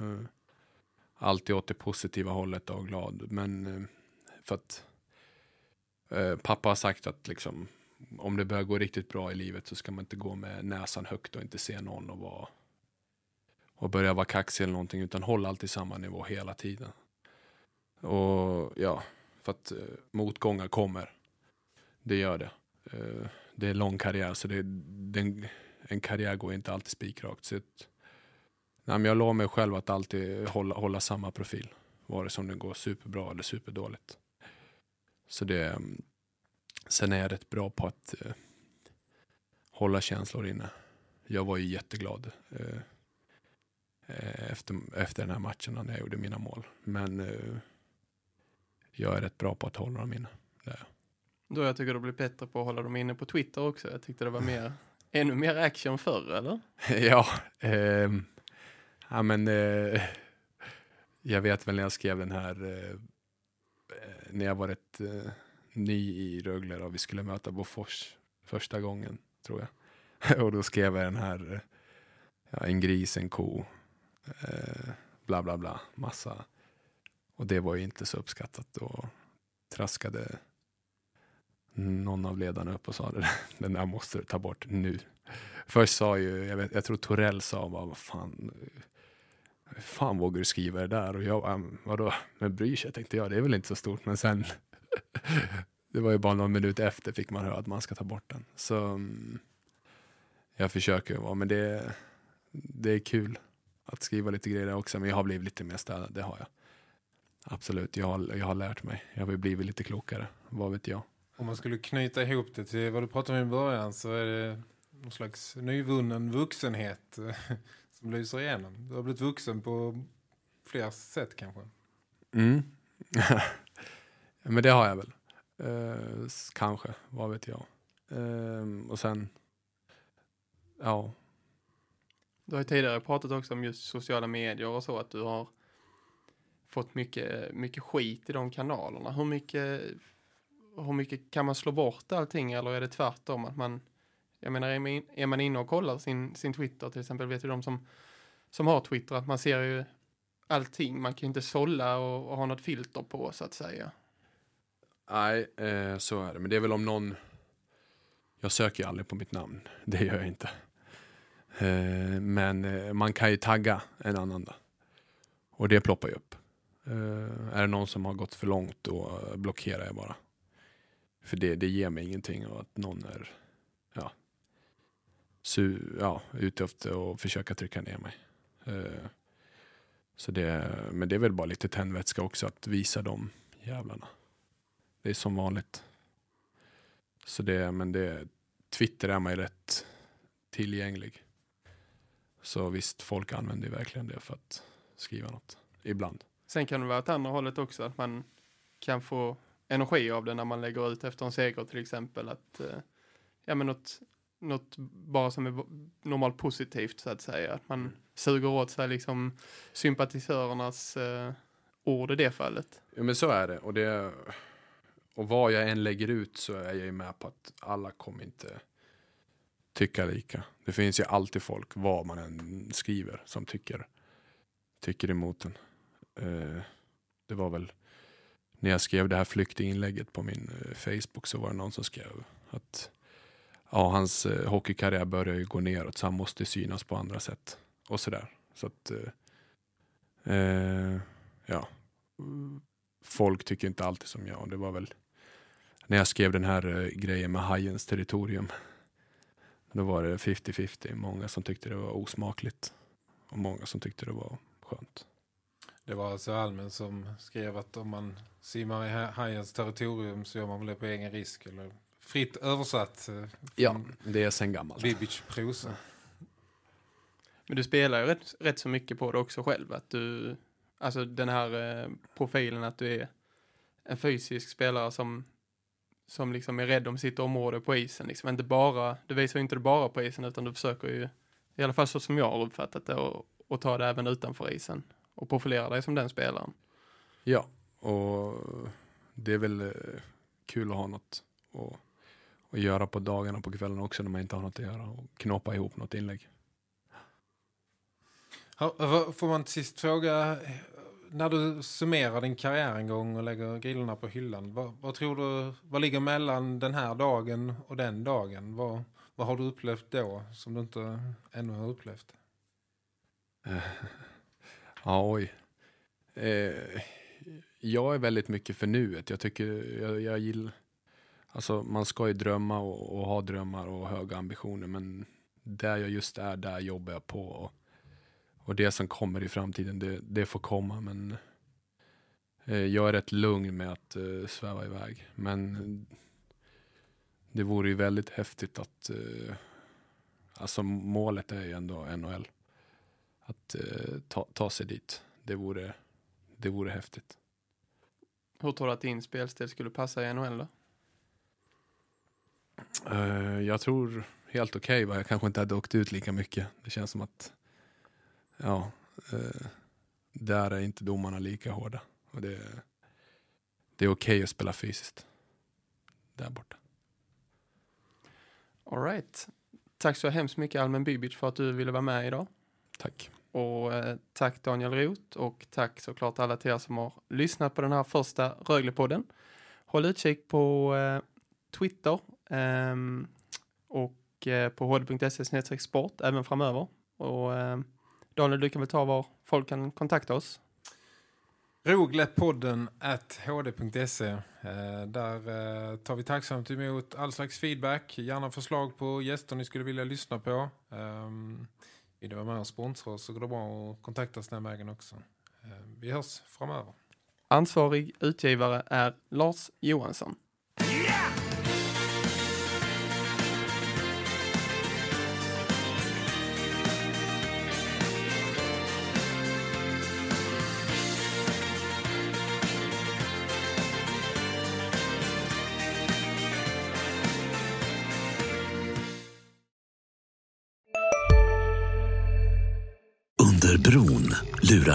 Eh, alltid åt det positiva hållet och glad. Men eh, för att eh, pappa har sagt att liksom, om det börjar gå riktigt bra i livet så ska man inte gå med näsan högt och inte se någon och vara och börja vara kaxig eller någonting utan håll alltid samma nivå hela tiden. Och ja, för att eh, motgångar kommer. Det gör det. Eh, det är lång karriär så det, den, en karriär går inte alltid spikrakt. Så att, nej, men jag lovar mig själv att alltid hålla, hålla samma profil. Vare sig det går superbra eller superdåligt. Så det, sen är jag rätt bra på att eh, hålla känslor inne. Jag var ju jätteglad eh, eh, efter, efter den här matchen när jag gjorde mina mål. Men eh, jag är rätt bra på att hålla dem inne. Det. Då jag tycker du blir bättre på att hålla dem inne på Twitter också. Jag tyckte det var mer, ännu mer action förr, eller? ja, ehm, ja, men eh, jag vet väl när jag skrev den här, eh, när jag var rätt eh, ny i Rögle och vi skulle möta Bofors första gången, tror jag. och då skrev jag den här, eh, ja, en gris, en ko, eh, bla bla bla, massa. Och det var ju inte så uppskattat. Då traskade någon av ledarna upp och sa det, den där måste du ta bort nu. Först sa ju, jag, vet, jag tror Torell sa, bara, vad fan, hur fan vågar du skriva det där? Och jag, vadå, men bryr sig, tänkte jag, det är väl inte så stort. Men sen, det var ju bara någon minut efter fick man höra att man ska ta bort den. Så mm, jag försöker vara, men det, det är kul att skriva lite grejer också. Men jag har blivit lite mer städad, det har jag. Absolut, jag har, jag har lärt mig. Jag har blivit lite klokare, vad vet jag. Om man skulle knyta ihop det till vad du pratade om i början så är det någon slags nyvunnen vuxenhet eh, som lyser igenom. Du har blivit vuxen på fler sätt kanske. Mm. Men det har jag väl. Eh, kanske, vad vet jag. Eh, och sen, ja. Du har ju tidigare pratat också om just sociala medier och så, att du har fått mycket, mycket skit i de kanalerna. Hur mycket, hur mycket kan man slå bort allting eller är det tvärtom att man, jag menar är man, är man inne och kollar sin, sin Twitter till exempel, vet du de som, som har Twitter att man ser ju allting, man kan ju inte sålla och, och ha något filter på så att säga. Nej, eh, så är det. Men det är väl om någon... Jag söker ju aldrig på mitt namn. Det gör jag inte. Eh, men eh, man kan ju tagga en annan då. Och det ploppar ju upp. Eh, är det någon som har gått för långt då eh, blockerar jag bara. För det, det ger mig ingenting och att någon är ja, su, ja, ute efter att försöka trycka ner mig. Uh, så det, men det är väl bara lite tändvätska också att visa de jävlarna. Det är som vanligt. Så det, men det, Twitter är man ju rätt tillgänglig. Så visst, folk använder ju verkligen det för att skriva något. Ibland. Sen kan det vara åt andra hållet också, att man kan få energi av det när man lägger ut efter en seger till exempel. Att, eh, ja men något, något bara som är normalt positivt så att säga. Att man suger åt sig liksom sympatisörernas eh, ord i det fallet. Ja men så är det. Och, det. och vad jag än lägger ut så är jag ju med på att alla kommer inte tycka lika. Det finns ju alltid folk, vad man än skriver, som tycker, tycker emot en. Eh, det var väl när jag skrev det här flyktinginlägget på min eh, Facebook så var det någon som skrev att ja, hans eh, hockeykarriär börjar ju gå neråt så han måste synas på andra sätt. Och sådär. Så att, eh, eh ja. Folk tycker inte alltid som jag. Det var väl när jag skrev den här eh, grejen med hajens territorium. Då var det 50-50. Många som tyckte det var osmakligt. Och många som tyckte det var skönt. Det var alltså Almen som skrev att om man simmar i hajens territorium så gör man väl det på egen risk. Eller fritt översatt. Eh, ja, det är sen gammalt. Bibic prosa. Men du spelar ju rätt, rätt så mycket på det också själv. Att du, alltså den här eh, profilen att du är en fysisk spelare som, som liksom är rädd om sitt område på isen. Liksom inte bara, du visar ju inte det bara på isen utan du försöker ju, i alla fall så som jag har uppfattat det, och, och ta det även utanför isen och profilera dig som den spelaren. Ja, och det är väl eh, kul att ha något att, att göra på dagarna och på kvällen också när man inte har något att göra och knåpa ihop något inlägg. Får man till sist fråga, när du summerar din karriär en gång och lägger grillorna på hyllan, vad, vad, tror du, vad ligger mellan den här dagen och den dagen? Vad, vad har du upplevt då som du inte ännu har upplevt? Ja, oj. Eh, jag är väldigt mycket för nuet. Jag tycker, jag, jag gillar, Alltså man ska ju drömma och, och ha drömmar och höga ambitioner men där jag just är, där jobbar jag på. Och, och det som kommer i framtiden, det, det får komma men eh, jag är rätt lugn med att eh, sväva iväg. Men det vore ju väldigt häftigt att, eh, alltså målet är ju ändå NHL. Att eh, ta, ta sig dit. Det vore, det vore häftigt. Hur tror du att din spelstil skulle passa i NHL då? Eh, jag tror helt okej, okay, jag kanske inte hade åkt ut lika mycket. Det känns som att, ja, eh, där är inte domarna lika hårda. Och det, det är okej okay att spela fysiskt där borta. All right. Tack så hemskt mycket Almen Bibic för att du ville vara med idag. Tack. Och eh, tack Daniel Roth och tack såklart alla till er som har lyssnat på den här första Röglepodden. Håll utkik på eh, Twitter ehm, eh, och på hd.se e sport även framöver. Och eh, Daniel, du kan väl ta var folk kan kontakta oss? Roglepodden at hd.se eh, Där eh, tar vi tacksamt emot all slags feedback. Gärna förslag på gäster ni skulle vilja lyssna på. Ehm, vill du vara med och sponsra så går det bra att kontakta oss den vägen också. Eh, vi hörs framöver. Ansvarig utgivare är Lars Johansson.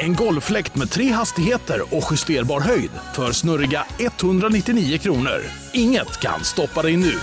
En golffläkt med tre hastigheter och justerbar höjd för snurriga 199 kronor. Inget kan stoppa dig nu.